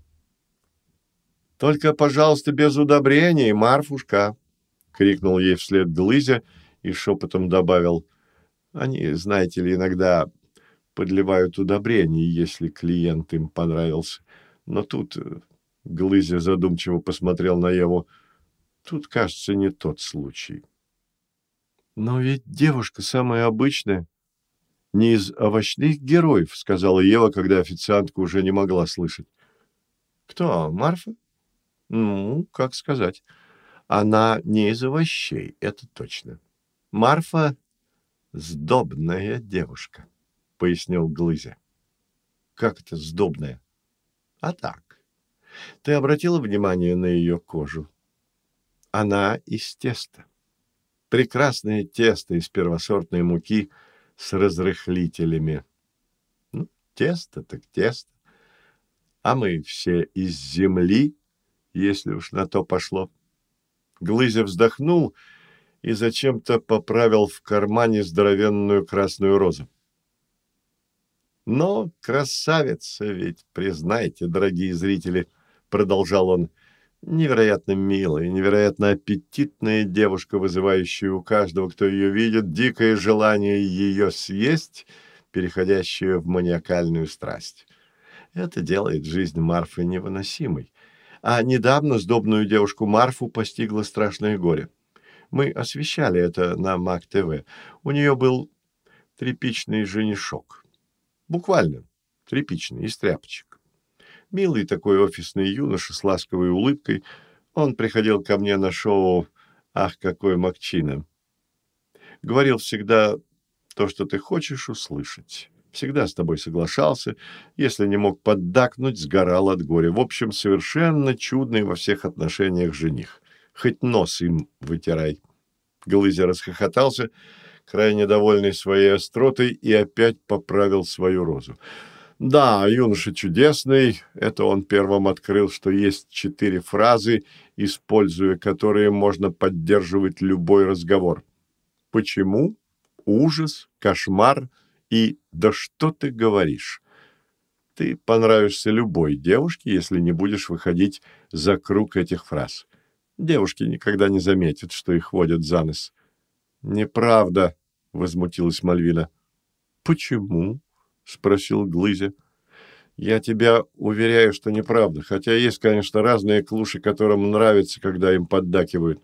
«Только, пожалуйста, без удобрений, Марфушка!» — крикнул ей вслед Глызя и шепотом добавил. «Они, знаете ли, иногда подливают удобрения, если клиент им понравился. Но тут...» э, — Глызя задумчиво посмотрел на Еву. «Тут, кажется, не тот случай». «Но ведь девушка самая обычная», не из овощных героев», — сказала Ева, когда официантка уже не могла слышать. «Кто, Марфа?» «Ну, как сказать. Она не из овощей, это точно. Марфа — сдобная девушка», — пояснил Глызя. «Как это сдобная?» «А так. Ты обратила внимание на ее кожу? Она из теста. Прекрасное тесто из первосортной муки — с разрыхлителями. Ну, тесто так тесто. А мы все из земли, если уж на то пошло. Глызя вздохнул и зачем-то поправил в кармане здоровенную красную розу. «Но красавица ведь, признайте, дорогие зрители», — продолжал он, — Невероятно милая, невероятно аппетитная девушка, вызывающая у каждого, кто ее видит, дикое желание ее съесть, переходящее в маниакальную страсть. Это делает жизнь Марфы невыносимой. А недавно сдобную девушку Марфу постигло страшное горе. Мы освещали это на МАК-ТВ. У нее был тряпичный женишок. Буквально тряпичный, из тряпочек. Милый такой офисный юноша с ласковой улыбкой. Он приходил ко мне на шоу «Ах, какой Макчина!». Говорил всегда то, что ты хочешь услышать. Всегда с тобой соглашался. Если не мог поддакнуть, сгорал от горя. В общем, совершенно чудный во всех отношениях жених. Хоть нос им вытирай. Глызя расхохотался, крайне довольный своей остротой, и опять поправил свою розу. Да, юноша чудесный. Это он первым открыл, что есть четыре фразы, используя которые можно поддерживать любой разговор. Почему? Ужас, кошмар и «да что ты говоришь?» Ты понравишься любой девушке, если не будешь выходить за круг этих фраз. Девушки никогда не заметят, что их водят за нос. «Неправда», — возмутилась Мальвина. «Почему?» — спросил Глызя. «Я тебя уверяю, что неправда, хотя есть, конечно, разные клуши, которым нравится, когда им поддакивают».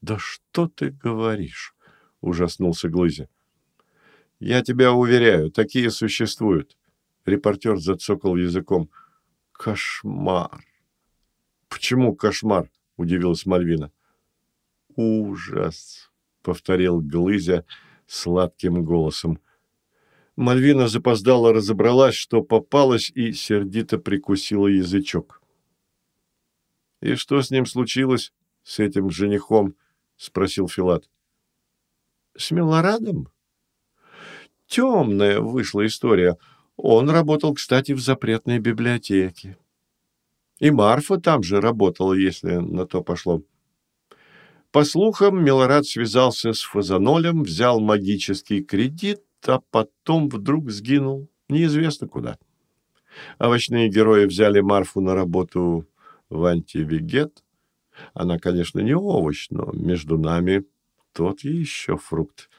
«Да что ты говоришь?» — ужаснулся Глызя. «Я тебя уверяю, такие существуют». Репортер зацокал языком. «Кошмар!» «Почему кошмар?» — удивилась Мальвина. «Ужас!» — повторил Глызя сладким голосом. Мальвина запоздала разобралась, что попалась, и сердито прикусила язычок. — И что с ним случилось, с этим женихом? — спросил Филат. — С Милорадом? — Темная вышла история. Он работал, кстати, в запретной библиотеке. И Марфа там же работала, если на то пошло. По слухам, Милорад связался с Фазанолем, взял магический кредит а потом вдруг сгинул, неизвестно куда. Овощные герои взяли Марфу на работу в антивегет. Она, конечно, не овощ, но между нами тот еще фрукт.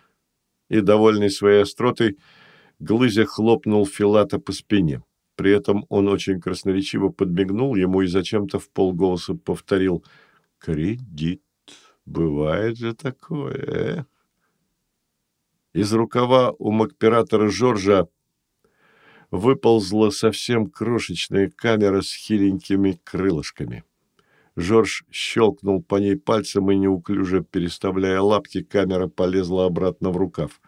И, довольный своей остротой, Глызя хлопнул Филата по спине. При этом он очень красноречиво подмигнул ему и зачем-то в полголоса повторил «Кредит, бывает же такое, эх». Из рукава у макператора Жоржа выползла совсем крошечная камера с хиленькими крылышками. Жорж щелкнул по ней пальцем и, неуклюже переставляя лапки, камера полезла обратно в рукав.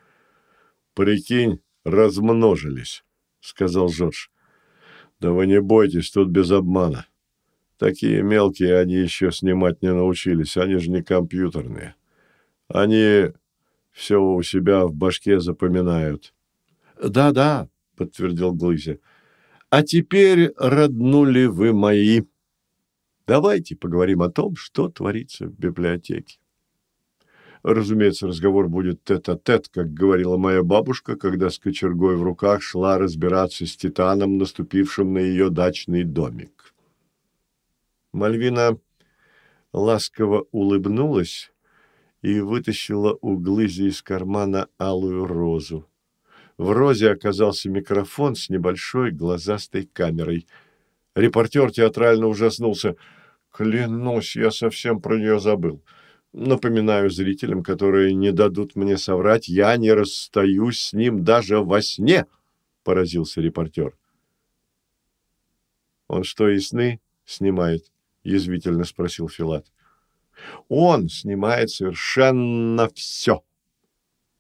«Прикинь, размножились», — сказал Жорж. «Да вы не бойтесь, тут без обмана. Такие мелкие они еще снимать не научились, они же не компьютерные. Они все у себя в башке запоминают. «Да, да», — подтвердил Глызя. «А теперь, роднули вы мои, давайте поговорим о том, что творится в библиотеке». Разумеется, разговор будет тет-а-тет, -тет, как говорила моя бабушка, когда с кочергой в руках шла разбираться с титаном, наступившим на ее дачный домик. Мальвина ласково улыбнулась и вытащила у Глызи из кармана алую розу. В розе оказался микрофон с небольшой глазастой камерой. Репортер театрально ужаснулся. «Клянусь, я совсем про нее забыл. Напоминаю зрителям, которые не дадут мне соврать, я не расстаюсь с ним даже во сне», — поразился репортер. «Он что, и сны снимает?» — язвительно спросил Филат. «Он снимает совершенно все»,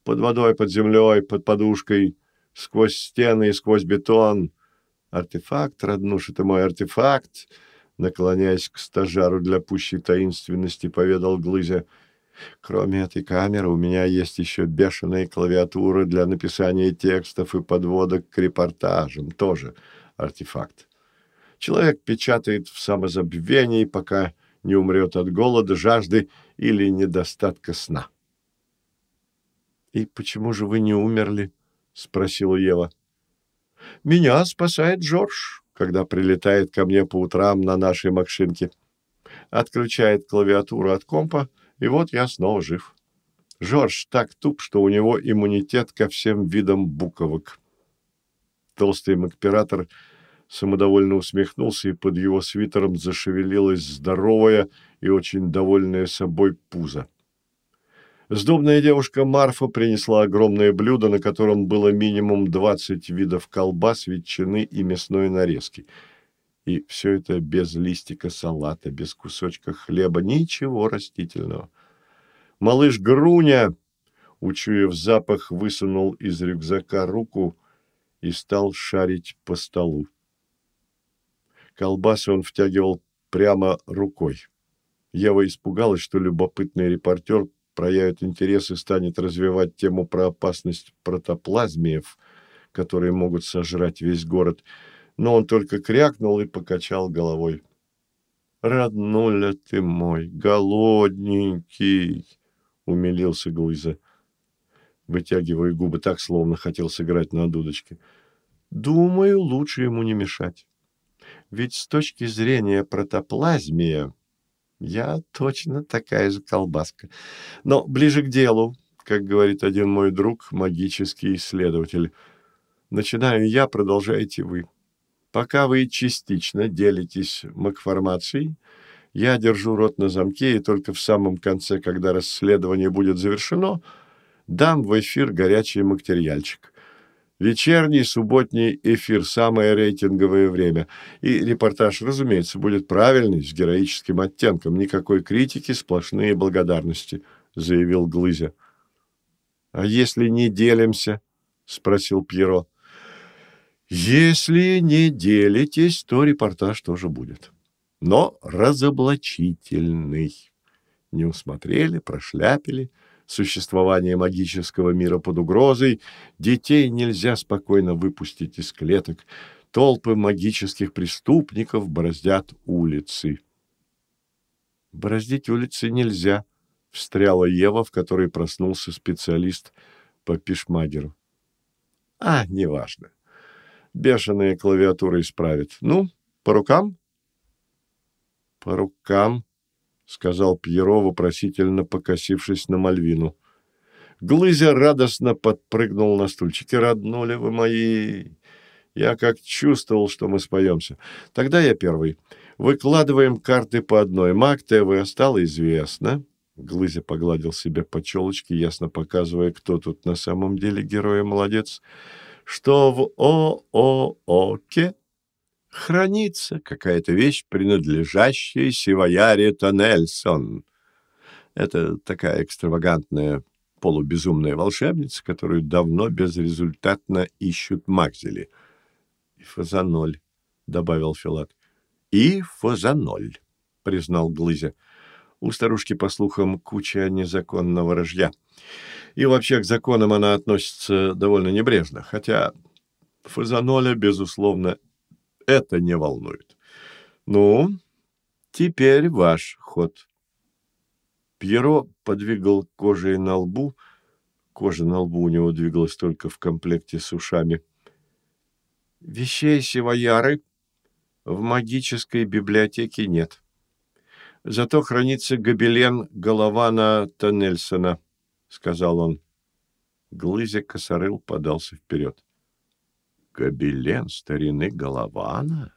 под водой, под землей, под подушкой, сквозь стены и сквозь бетон. Артефакт, роднуша ты мой артефакт, наклоняясь к стажару для пущей таинственности, поведал Глызя. Кроме этой камеры у меня есть еще бешеные клавиатуры для написания текстов и подводок к репортажам, тоже артефакт. Человек печатает в самозабвении, пока не умрет от голода, жажды или недостатка сна. «И почему же вы не умерли?» — спросила Ева. «Меня спасает Джордж, когда прилетает ко мне по утрам на нашей машинке. Отключает клавиатуру от компа, и вот я снова жив. Джордж так туп, что у него иммунитет ко всем видам буковок». Толстый макператор самодовольно усмехнулся, и под его свитером зашевелилась здоровая и очень довольная собой пузо. Сдобная девушка Марфа принесла огромное блюдо, на котором было минимум 20 видов колбас, ветчины и мясной нарезки. И все это без листика салата, без кусочка хлеба, ничего растительного. Малыш Груня, учуяв запах, высунул из рюкзака руку и стал шарить по столу. Колбасы он втягивал прямо рукой. Ева испугалась, что любопытный репортер проявит интерес и станет развивать тему про опасность протоплазмиев, которые могут сожрать весь город. Но он только крякнул и покачал головой. «Роднуля ты мой, голодненький!» — умилился Гуйза, вытягивая губы так, словно хотел сыграть на дудочке. «Думаю, лучше ему не мешать. Ведь с точки зрения протоплазмия я точно такая же колбаска. Но ближе к делу, как говорит один мой друг, магический исследователь. Начинаю я, продолжаете вы. Пока вы частично делитесь макформацией, я держу рот на замке, и только в самом конце, когда расследование будет завершено, дам в эфир горячий материальчик. Вечерний, субботний эфир – самое рейтинговое время. И репортаж, разумеется, будет правильный, с героическим оттенком. Никакой критики, сплошные благодарности, – заявил Глызя. «А если не делимся?» – спросил Пьеро. «Если не делитесь, то репортаж тоже будет. Но разоблачительный. Не усмотрели, прошляпили – существование магического мира под угрозой, детей нельзя спокойно выпустить из клеток, толпы магических преступников бороздят улицы. «Бороздить улицы нельзя», — встряла Ева, в которой проснулся специалист по пишмагеру. «А, неважно. Бешеная клавиатура исправит. Ну, по рукам?» «По рукам», — сказал Пьеро, вопросительно покосившись на Мальвину. Глызя радостно подпрыгнул на стульчике. «Роднули вы мои! Я как чувствовал, что мы споемся. Тогда я первый. Выкладываем карты по одной. Маг ТВ стало известно». Глызя погладил себя по челочке, ясно показывая, кто тут на самом деле герой молодец, что в ОООКе хранится какая-то вещь, принадлежащая Сивояре Тоннельсон. Это такая экстравагантная полубезумная волшебница, которую давно безрезультатно ищут Макзели. — И фазаноль, — добавил Филат. — И фазаноль, — признал Глызя. У старушки, по слухам, куча незаконного рожья. И вообще к законам она относится довольно небрежно, хотя фазаноля, безусловно, это не волнует. Ну, теперь ваш ход. Пьеро подвигал кожей на лбу. Кожа на лбу у него двигалась только в комплекте с ушами. «Вещей Сивояры в магической библиотеке нет. Зато хранится гобелен Голована Тоннельсона», — сказал он. Глызя косорыл подался вперед. «Гобелен старины Голована?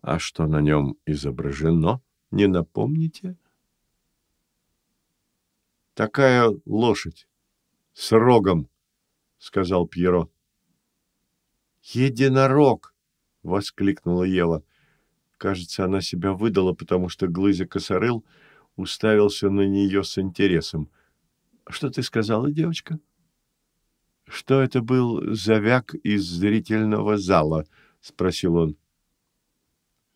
А что на нем изображено, не напомните?» такая лошадь с рогом, — сказал Пьеро. «Единорог!» — воскликнула Ева. Кажется, она себя выдала, потому что Глызя Косорыл уставился на нее с интересом. «Что ты сказала, девочка?» «Что это был завяк из зрительного зала?» — спросил он.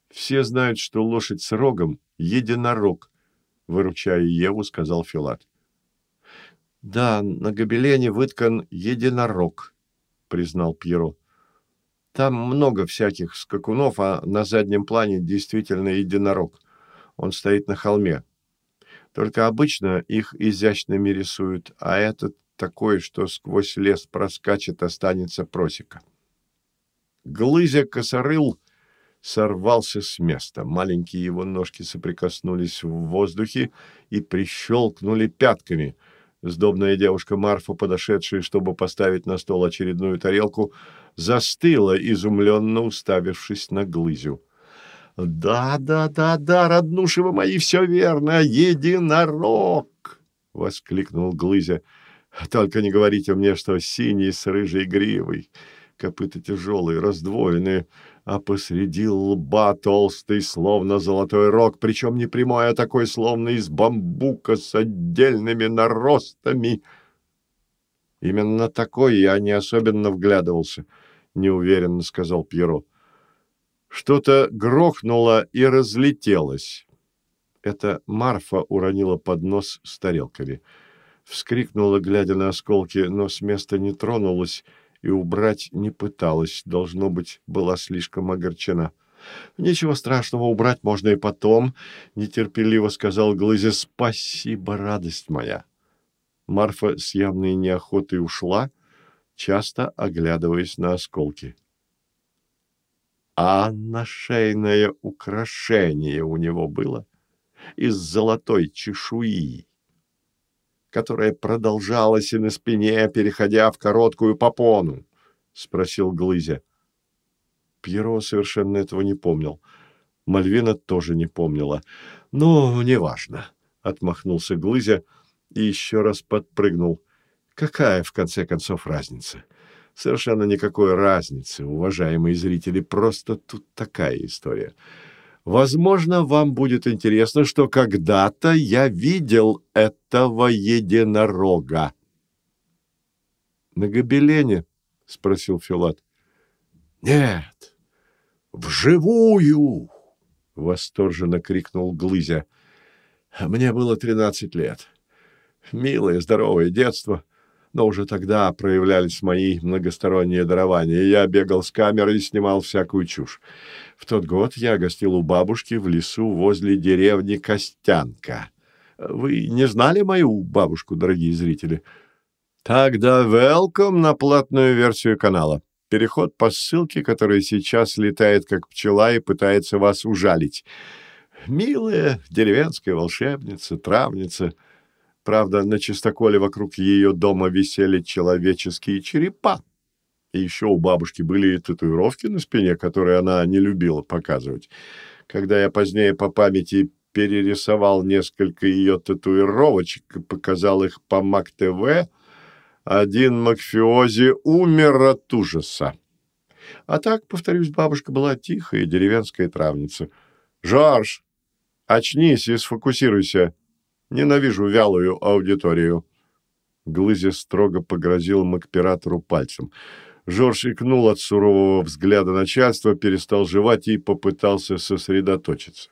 «Все знают, что лошадь с рогом — единорог», — выручая Еву, сказал Филат. Да, на гобелене выткан единорог, признал Пьеро. Там много всяких скакунов, а на заднем плане действительно единорог. Он стоит на холме. Только обычно их изящными рисуют, а этот такой, что сквозь лес проскачет, останется просека. Глызя косорыл сорвался с места. Маленькие его ножки соприкоснулись в воздухе и прищелкнули пятками — Сдобная девушка Марфа, подошедшая, чтобы поставить на стол очередную тарелку, застыла, изумленно уставившись на глызю. «Да, да, да, да, роднуши вы мои, все верно, единорог!» — воскликнул Глызя. «Только не говорите мне, что синий с рыжей гривой, копыта тяжелые, раздвоенные, а посреди лба толстый, словно золотой рог, причем не прямой, а такой, словно из бамбука с отдельными наростами. Именно такой я не особенно вглядывался, неуверенно сказал Пьеро. Что-то грохнуло и разлетелось. Это Марфа уронила поднос с тарелками. Вскрикнула, глядя на осколки, но с места не тронулась и убрать не пыталась, должно быть, была слишком огорчена. «Ничего страшного, убрать можно и потом», — нетерпеливо сказал Глызе. «Спасибо, радость моя». Марфа с явной неохотой ушла, часто оглядываясь на осколки. А нашейное украшение у него было из золотой чешуи которая продолжалась и на спине, переходя в короткую попону? — спросил Глызя. Пьеро совершенно этого не помнил. Мальвина тоже не помнила. «Ну, неважно», — отмахнулся Глызя и еще раз подпрыгнул. «Какая, в конце концов, разница?» «Совершенно никакой разницы, уважаемые зрители, просто тут такая история». Возможно, вам будет интересно, что когда-то я видел этого единорога. На гобелене? спросил Филат. Нет, вживую, восторженно крикнул Глызя. Мне было тринадцать лет. Милое, здоровое детство — но уже тогда проявлялись мои многосторонние дарования. Я бегал с камерой и снимал всякую чушь. В тот год я гостил у бабушки в лесу возле деревни Костянка. Вы не знали мою бабушку, дорогие зрители? Тогда welcome на платную версию канала. Переход по ссылке, которая сейчас летает как пчела и пытается вас ужалить. Милая деревенская волшебница, травница — Правда, на чистоколе вокруг ее дома висели человеческие черепа. И еще у бабушки были татуировки на спине, которые она не любила показывать. Когда я позднее по памяти перерисовал несколько ее татуировочек и показал их по МакТВ, один Макфиози умер от ужаса. А так, повторюсь, бабушка была тихая деревенская травница. «Жорж, очнись и сфокусируйся!» Ненавижу вялую аудиторию. Глызи строго погрозил Макператору пальцем. Жорж икнул от сурового взгляда начальства, перестал жевать и попытался сосредоточиться.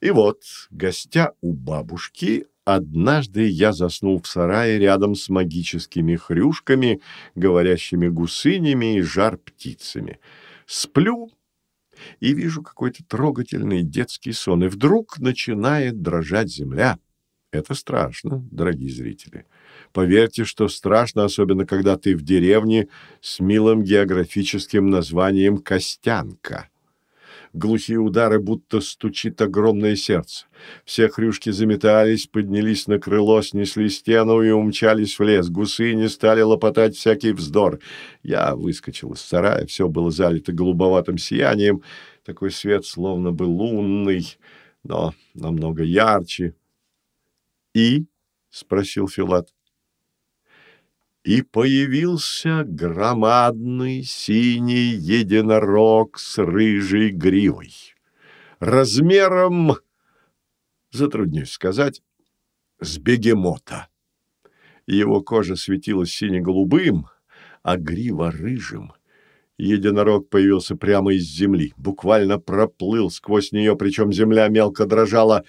И вот, гостя у бабушки, однажды я заснул в сарае рядом с магическими хрюшками, говорящими гусынями и жар-птицами. Сплю и вижу какой-то трогательный детский сон, и вдруг начинает дрожать земля. Это страшно, дорогие зрители. Поверьте, что страшно, особенно когда ты в деревне с милым географическим названием Костянка. Глухие удары, будто стучит огромное сердце. Все хрюшки заметались, поднялись на крыло, снесли стену и умчались в лес. Гусы не стали лопотать всякий вздор. Я выскочил из сарая, все было залито голубоватым сиянием. Такой свет словно бы лунный, но намного ярче. «И?» — спросил Филат и появился громадный синий единорог с рыжей гривой. Размером, затруднюсь сказать, с бегемота. Его кожа светилась сине-голубым, а грива рыжим. Единорог появился прямо из земли, буквально проплыл сквозь нее, причем земля мелко дрожала,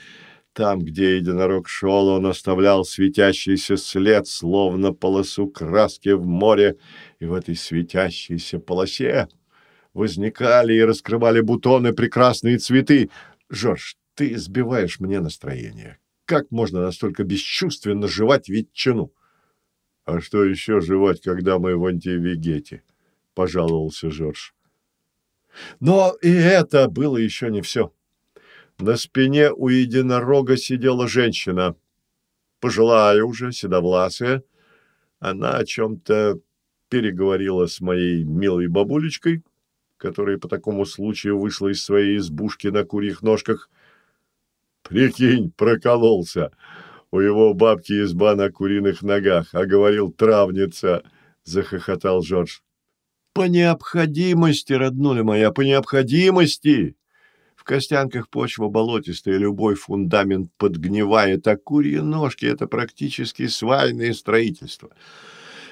там, где единорог шел, он оставлял светящийся след, словно полосу краски в море, и в этой светящейся полосе возникали и раскрывали бутоны прекрасные цветы. Жорж, ты сбиваешь мне настроение. Как можно настолько бесчувственно жевать ветчину? — А что еще жевать, когда мы в антивегете? — пожаловался Жорж. Но и это было еще не все. — на спине у единорога сидела женщина, пожилая уже, седовласая. Она о чем-то переговорила с моей милой бабулечкой, которая по такому случаю вышла из своей избушки на курьих ножках. Прикинь, прокололся. У его бабки изба на куриных ногах, а говорил травница, — захохотал Жорж. По необходимости, роднуля моя, по необходимости. В Костянках почва болотистая, любой фундамент подгнивает, а курьи ножки — это практически свайное строительство.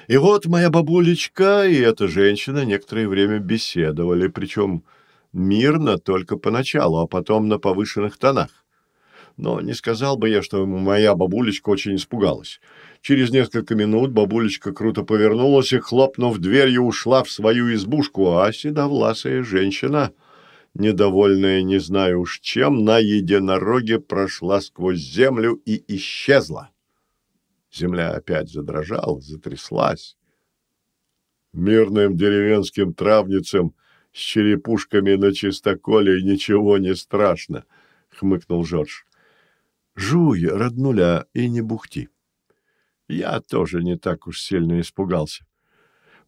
И вот моя бабулечка и эта женщина некоторое время беседовали, причем мирно только поначалу, а потом на повышенных тонах. Но не сказал бы я, что моя бабулечка очень испугалась. Через несколько минут бабулечка круто повернулась и, хлопнув дверью, ушла в свою избушку, а седовласая женщина недовольная не знаю уж чем, на единороге прошла сквозь землю и исчезла. Земля опять задрожала, затряслась. Мирным деревенским травницам с черепушками на чистоколе ничего не страшно, — хмыкнул Жорж. — Жуй, роднуля, и не бухти. Я тоже не так уж сильно испугался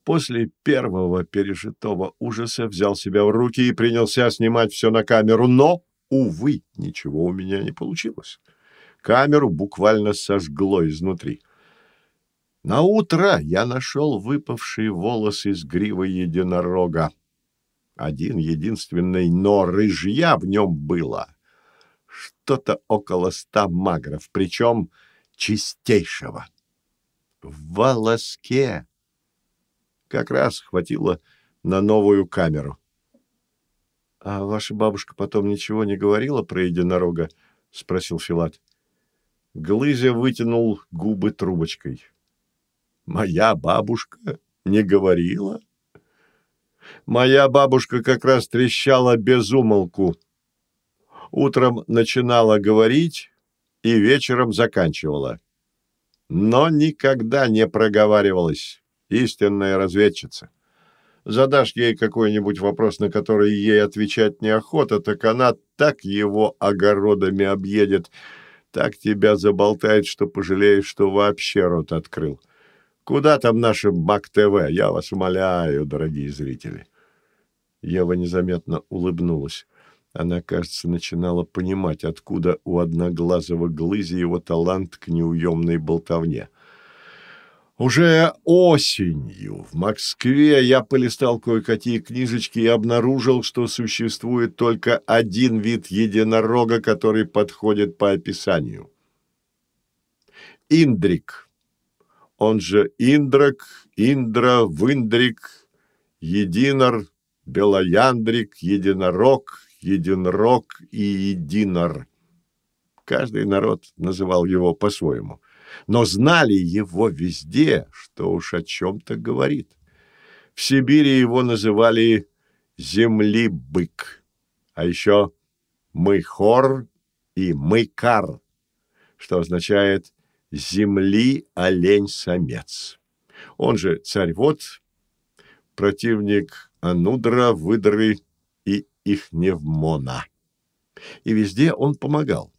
после первого пережитого ужаса взял себя в руки и принялся снимать все на камеру, но, увы, ничего у меня не получилось. Камеру буквально сожгло изнутри. На утро я нашел выпавшие волосы с гривы единорога. Один единственный, но рыжья в нем было. Что-то около ста магров, причем чистейшего. В волоске как раз хватило на новую камеру. — А ваша бабушка потом ничего не говорила про единорога? — спросил Филат. Глызя вытянул губы трубочкой. — Моя бабушка не говорила? Моя бабушка как раз трещала без умолку. Утром начинала говорить и вечером заканчивала. Но никогда не проговаривалась истинная разведчица. Задашь ей какой-нибудь вопрос, на который ей отвечать неохота, так она так его огородами объедет, так тебя заболтает, что пожалеешь, что вообще рот открыл. Куда там наше МАК-ТВ? Я вас умоляю, дорогие зрители. Ева незаметно улыбнулась. Она, кажется, начинала понимать, откуда у одноглазого глызи его талант к неуемной болтовне — уже осенью в Москве я полистал кое-какие книжечки и обнаружил, что существует только один вид единорога, который подходит по описанию. Индрик, он же Индрак, Индра, Виндрик, Единор, Белояндрик, Единорог, Единрог и Единор. Каждый народ называл его по-своему – но знали его везде, что уж о чем-то говорит. В Сибири его называли «земли-бык», а еще «мыхор» и «мыкар», что означает «земли олень-самец». Он же царь-вод, противник Анудра, Выдры и Ихневмона. И везде он помогал.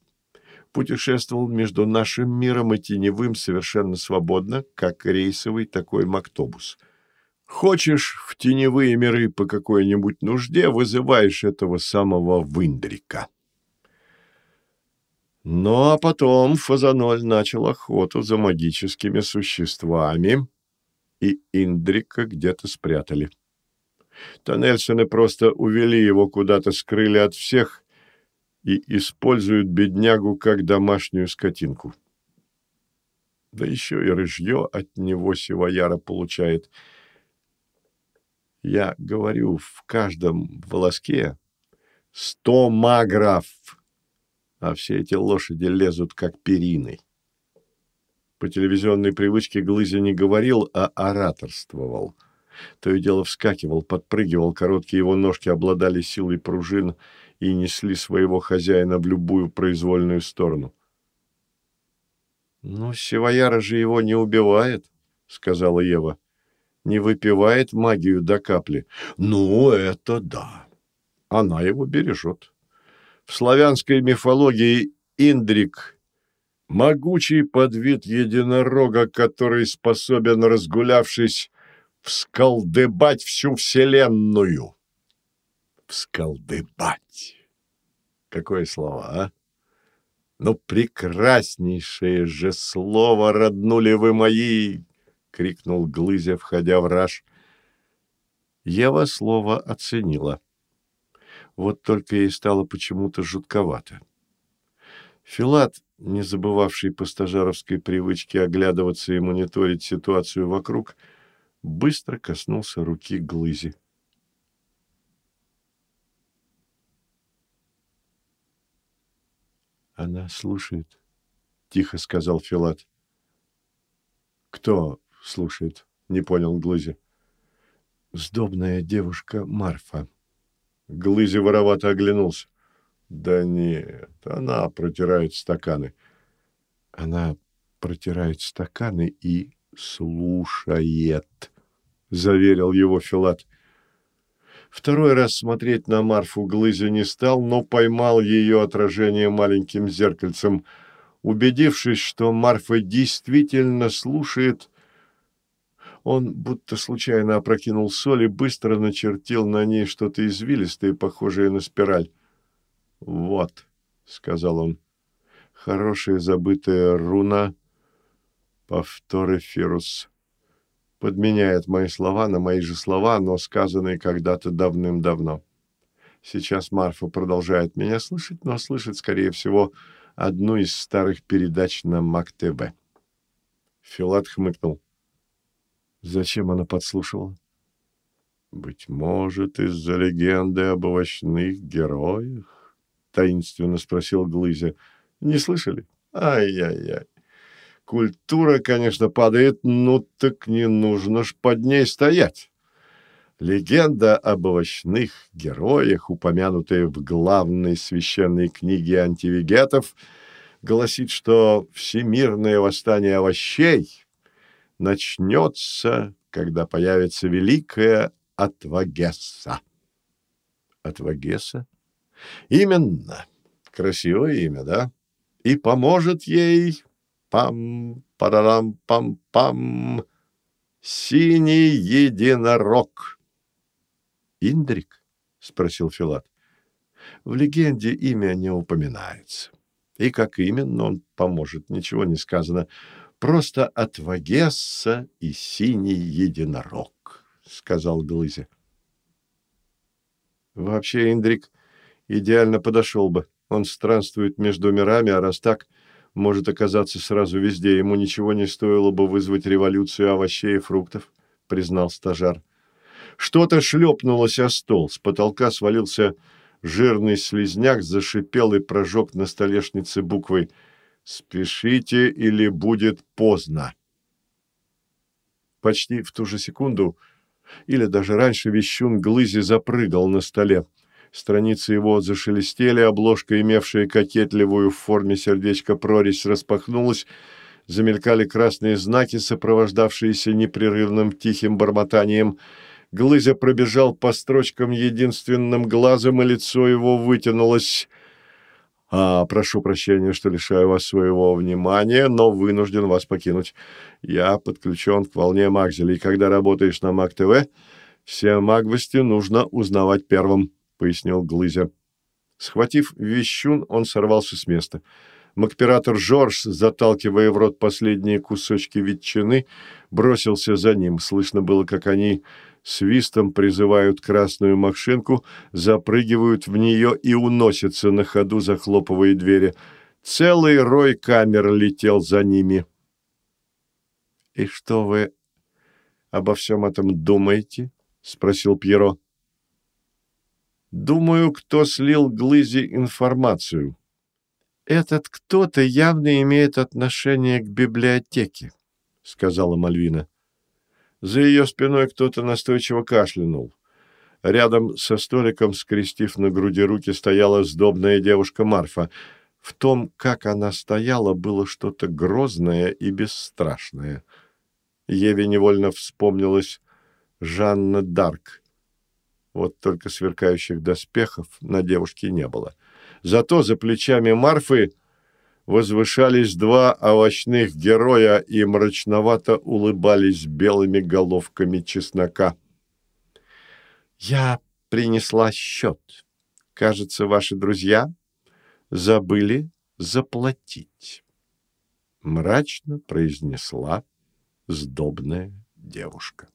Путешествовал между нашим миром и теневым совершенно свободно, как рейсовый такой мактобус. Хочешь в теневые миры по какой-нибудь нужде, вызываешь этого самого Вындрика. Ну, а потом Фазаноль начал охоту за магическими существами, и Индрика где-то спрятали. Тоннельсоны просто увели его куда-то, скрыли от всех и используют беднягу как домашнюю скотинку. Да еще и рыжье от него сивояра получает. Я говорю, в каждом волоске сто магров, а все эти лошади лезут как периной. По телевизионной привычке Глызя не говорил, а ораторствовал. То и дело вскакивал, подпрыгивал, короткие его ножки обладали силой пружин и несли своего хозяина в любую произвольную сторону. «Ну, Севояра же его не убивает», — сказала Ева. «Не выпивает магию до капли». «Ну, это да. Она его бережет». В славянской мифологии Индрик Могучий подвид единорога, который способен, разгулявшись, всколдыбать всю вселенную. Всколдыбать. Какое слово, а? Ну, прекраснейшее же слово, роднули вы мои! — крикнул Глызя, входя в раж. Ева слово оценила. Вот только ей стало почему-то жутковато. Филат не забывавший по стажаровской привычке оглядываться и мониторить ситуацию вокруг, быстро коснулся руки Глызи. «Она слушает», — тихо сказал Филат. «Кто слушает?» — не понял Глызи. «Сдобная девушка Марфа». Глызи воровато оглянулся. Да нет, она протирает стаканы. Она протирает стаканы и слушает, заверил его Филат. Второй раз смотреть на Марфу Глызя не стал, но поймал ее отражение маленьким зеркальцем. Убедившись, что Марфа действительно слушает, он будто случайно опрокинул соль и быстро начертил на ней что-то извилистое, похожее на спираль. «Вот», — сказал он, — «хорошая забытая руна Повторефирус. Подменяет мои слова на мои же слова, но сказанные когда-то давным-давно. Сейчас Марфа продолжает меня слышать, но слышит, скорее всего, одну из старых передач на МАК-ТВ». Филат хмыкнул. «Зачем она подслушивала?» «Быть может, из-за легенды об овощных героях?» таинственно спросил Глызя. Не слышали? Ай-яй-яй. Культура, конечно, падает, ну так не нужно ж под ней стоять. Легенда об овощных героях, упомянутая в главной священной книге антивегетов, гласит, что всемирное восстание овощей начнется, когда появится великая Атвагесса. Атвагесса? Именно. Красивое имя, да? И поможет ей пам парарам пам пам синий единорог. Индрик? спросил Филат. В легенде имя не упоминается. И как именно он поможет, ничего не сказано. Просто от Вагесса и синий единорог, сказал Глызе. Вообще, Индрик, идеально подошел бы. Он странствует между мирами, а раз так, может оказаться сразу везде. Ему ничего не стоило бы вызвать революцию овощей и фруктов, признал стажар. Что-то шлепнулось о стол. С потолка свалился жирный слизняк, зашипел и прожег на столешнице буквой «Спешите или будет поздно». Почти в ту же секунду, или даже раньше, вещун Глызи запрыгал на столе. Страницы его зашелестели, обложка, имевшая кокетливую в форме сердечка прорезь, распахнулась, замелькали красные знаки, сопровождавшиеся непрерывным тихим бормотанием. Глызя пробежал по строчкам единственным глазом, и лицо его вытянулось. «А, прошу прощения, что лишаю вас своего внимания, но вынужден вас покинуть. Я подключен к волне Макзеля, и когда работаешь на Мак-ТВ, все Магвости нужно узнавать первым», — пояснил Глызя. Схватив вещун, он сорвался с места — Макператор Жорж, заталкивая в рот последние кусочки ветчины, бросился за ним. Слышно было, как они свистом призывают красную машинку, запрыгивают в нее и уносятся на ходу, захлопывая двери. Целый рой камер летел за ними. — И что вы обо всем этом думаете? — спросил Пьеро. — Думаю, кто слил Глызи информацию, «Этот кто-то явно имеет отношение к библиотеке», — сказала Мальвина. За ее спиной кто-то настойчиво кашлянул. Рядом со столиком, скрестив на груди руки, стояла сдобная девушка Марфа. В том, как она стояла, было что-то грозное и бесстрашное. Еве невольно вспомнилась Жанна Дарк. Вот только сверкающих доспехов на девушке не было. Зато за плечами Марфы возвышались два овощных героя и мрачновато улыбались белыми головками чеснока. «Я принесла счет. Кажется, ваши друзья забыли заплатить», — мрачно произнесла сдобная девушка.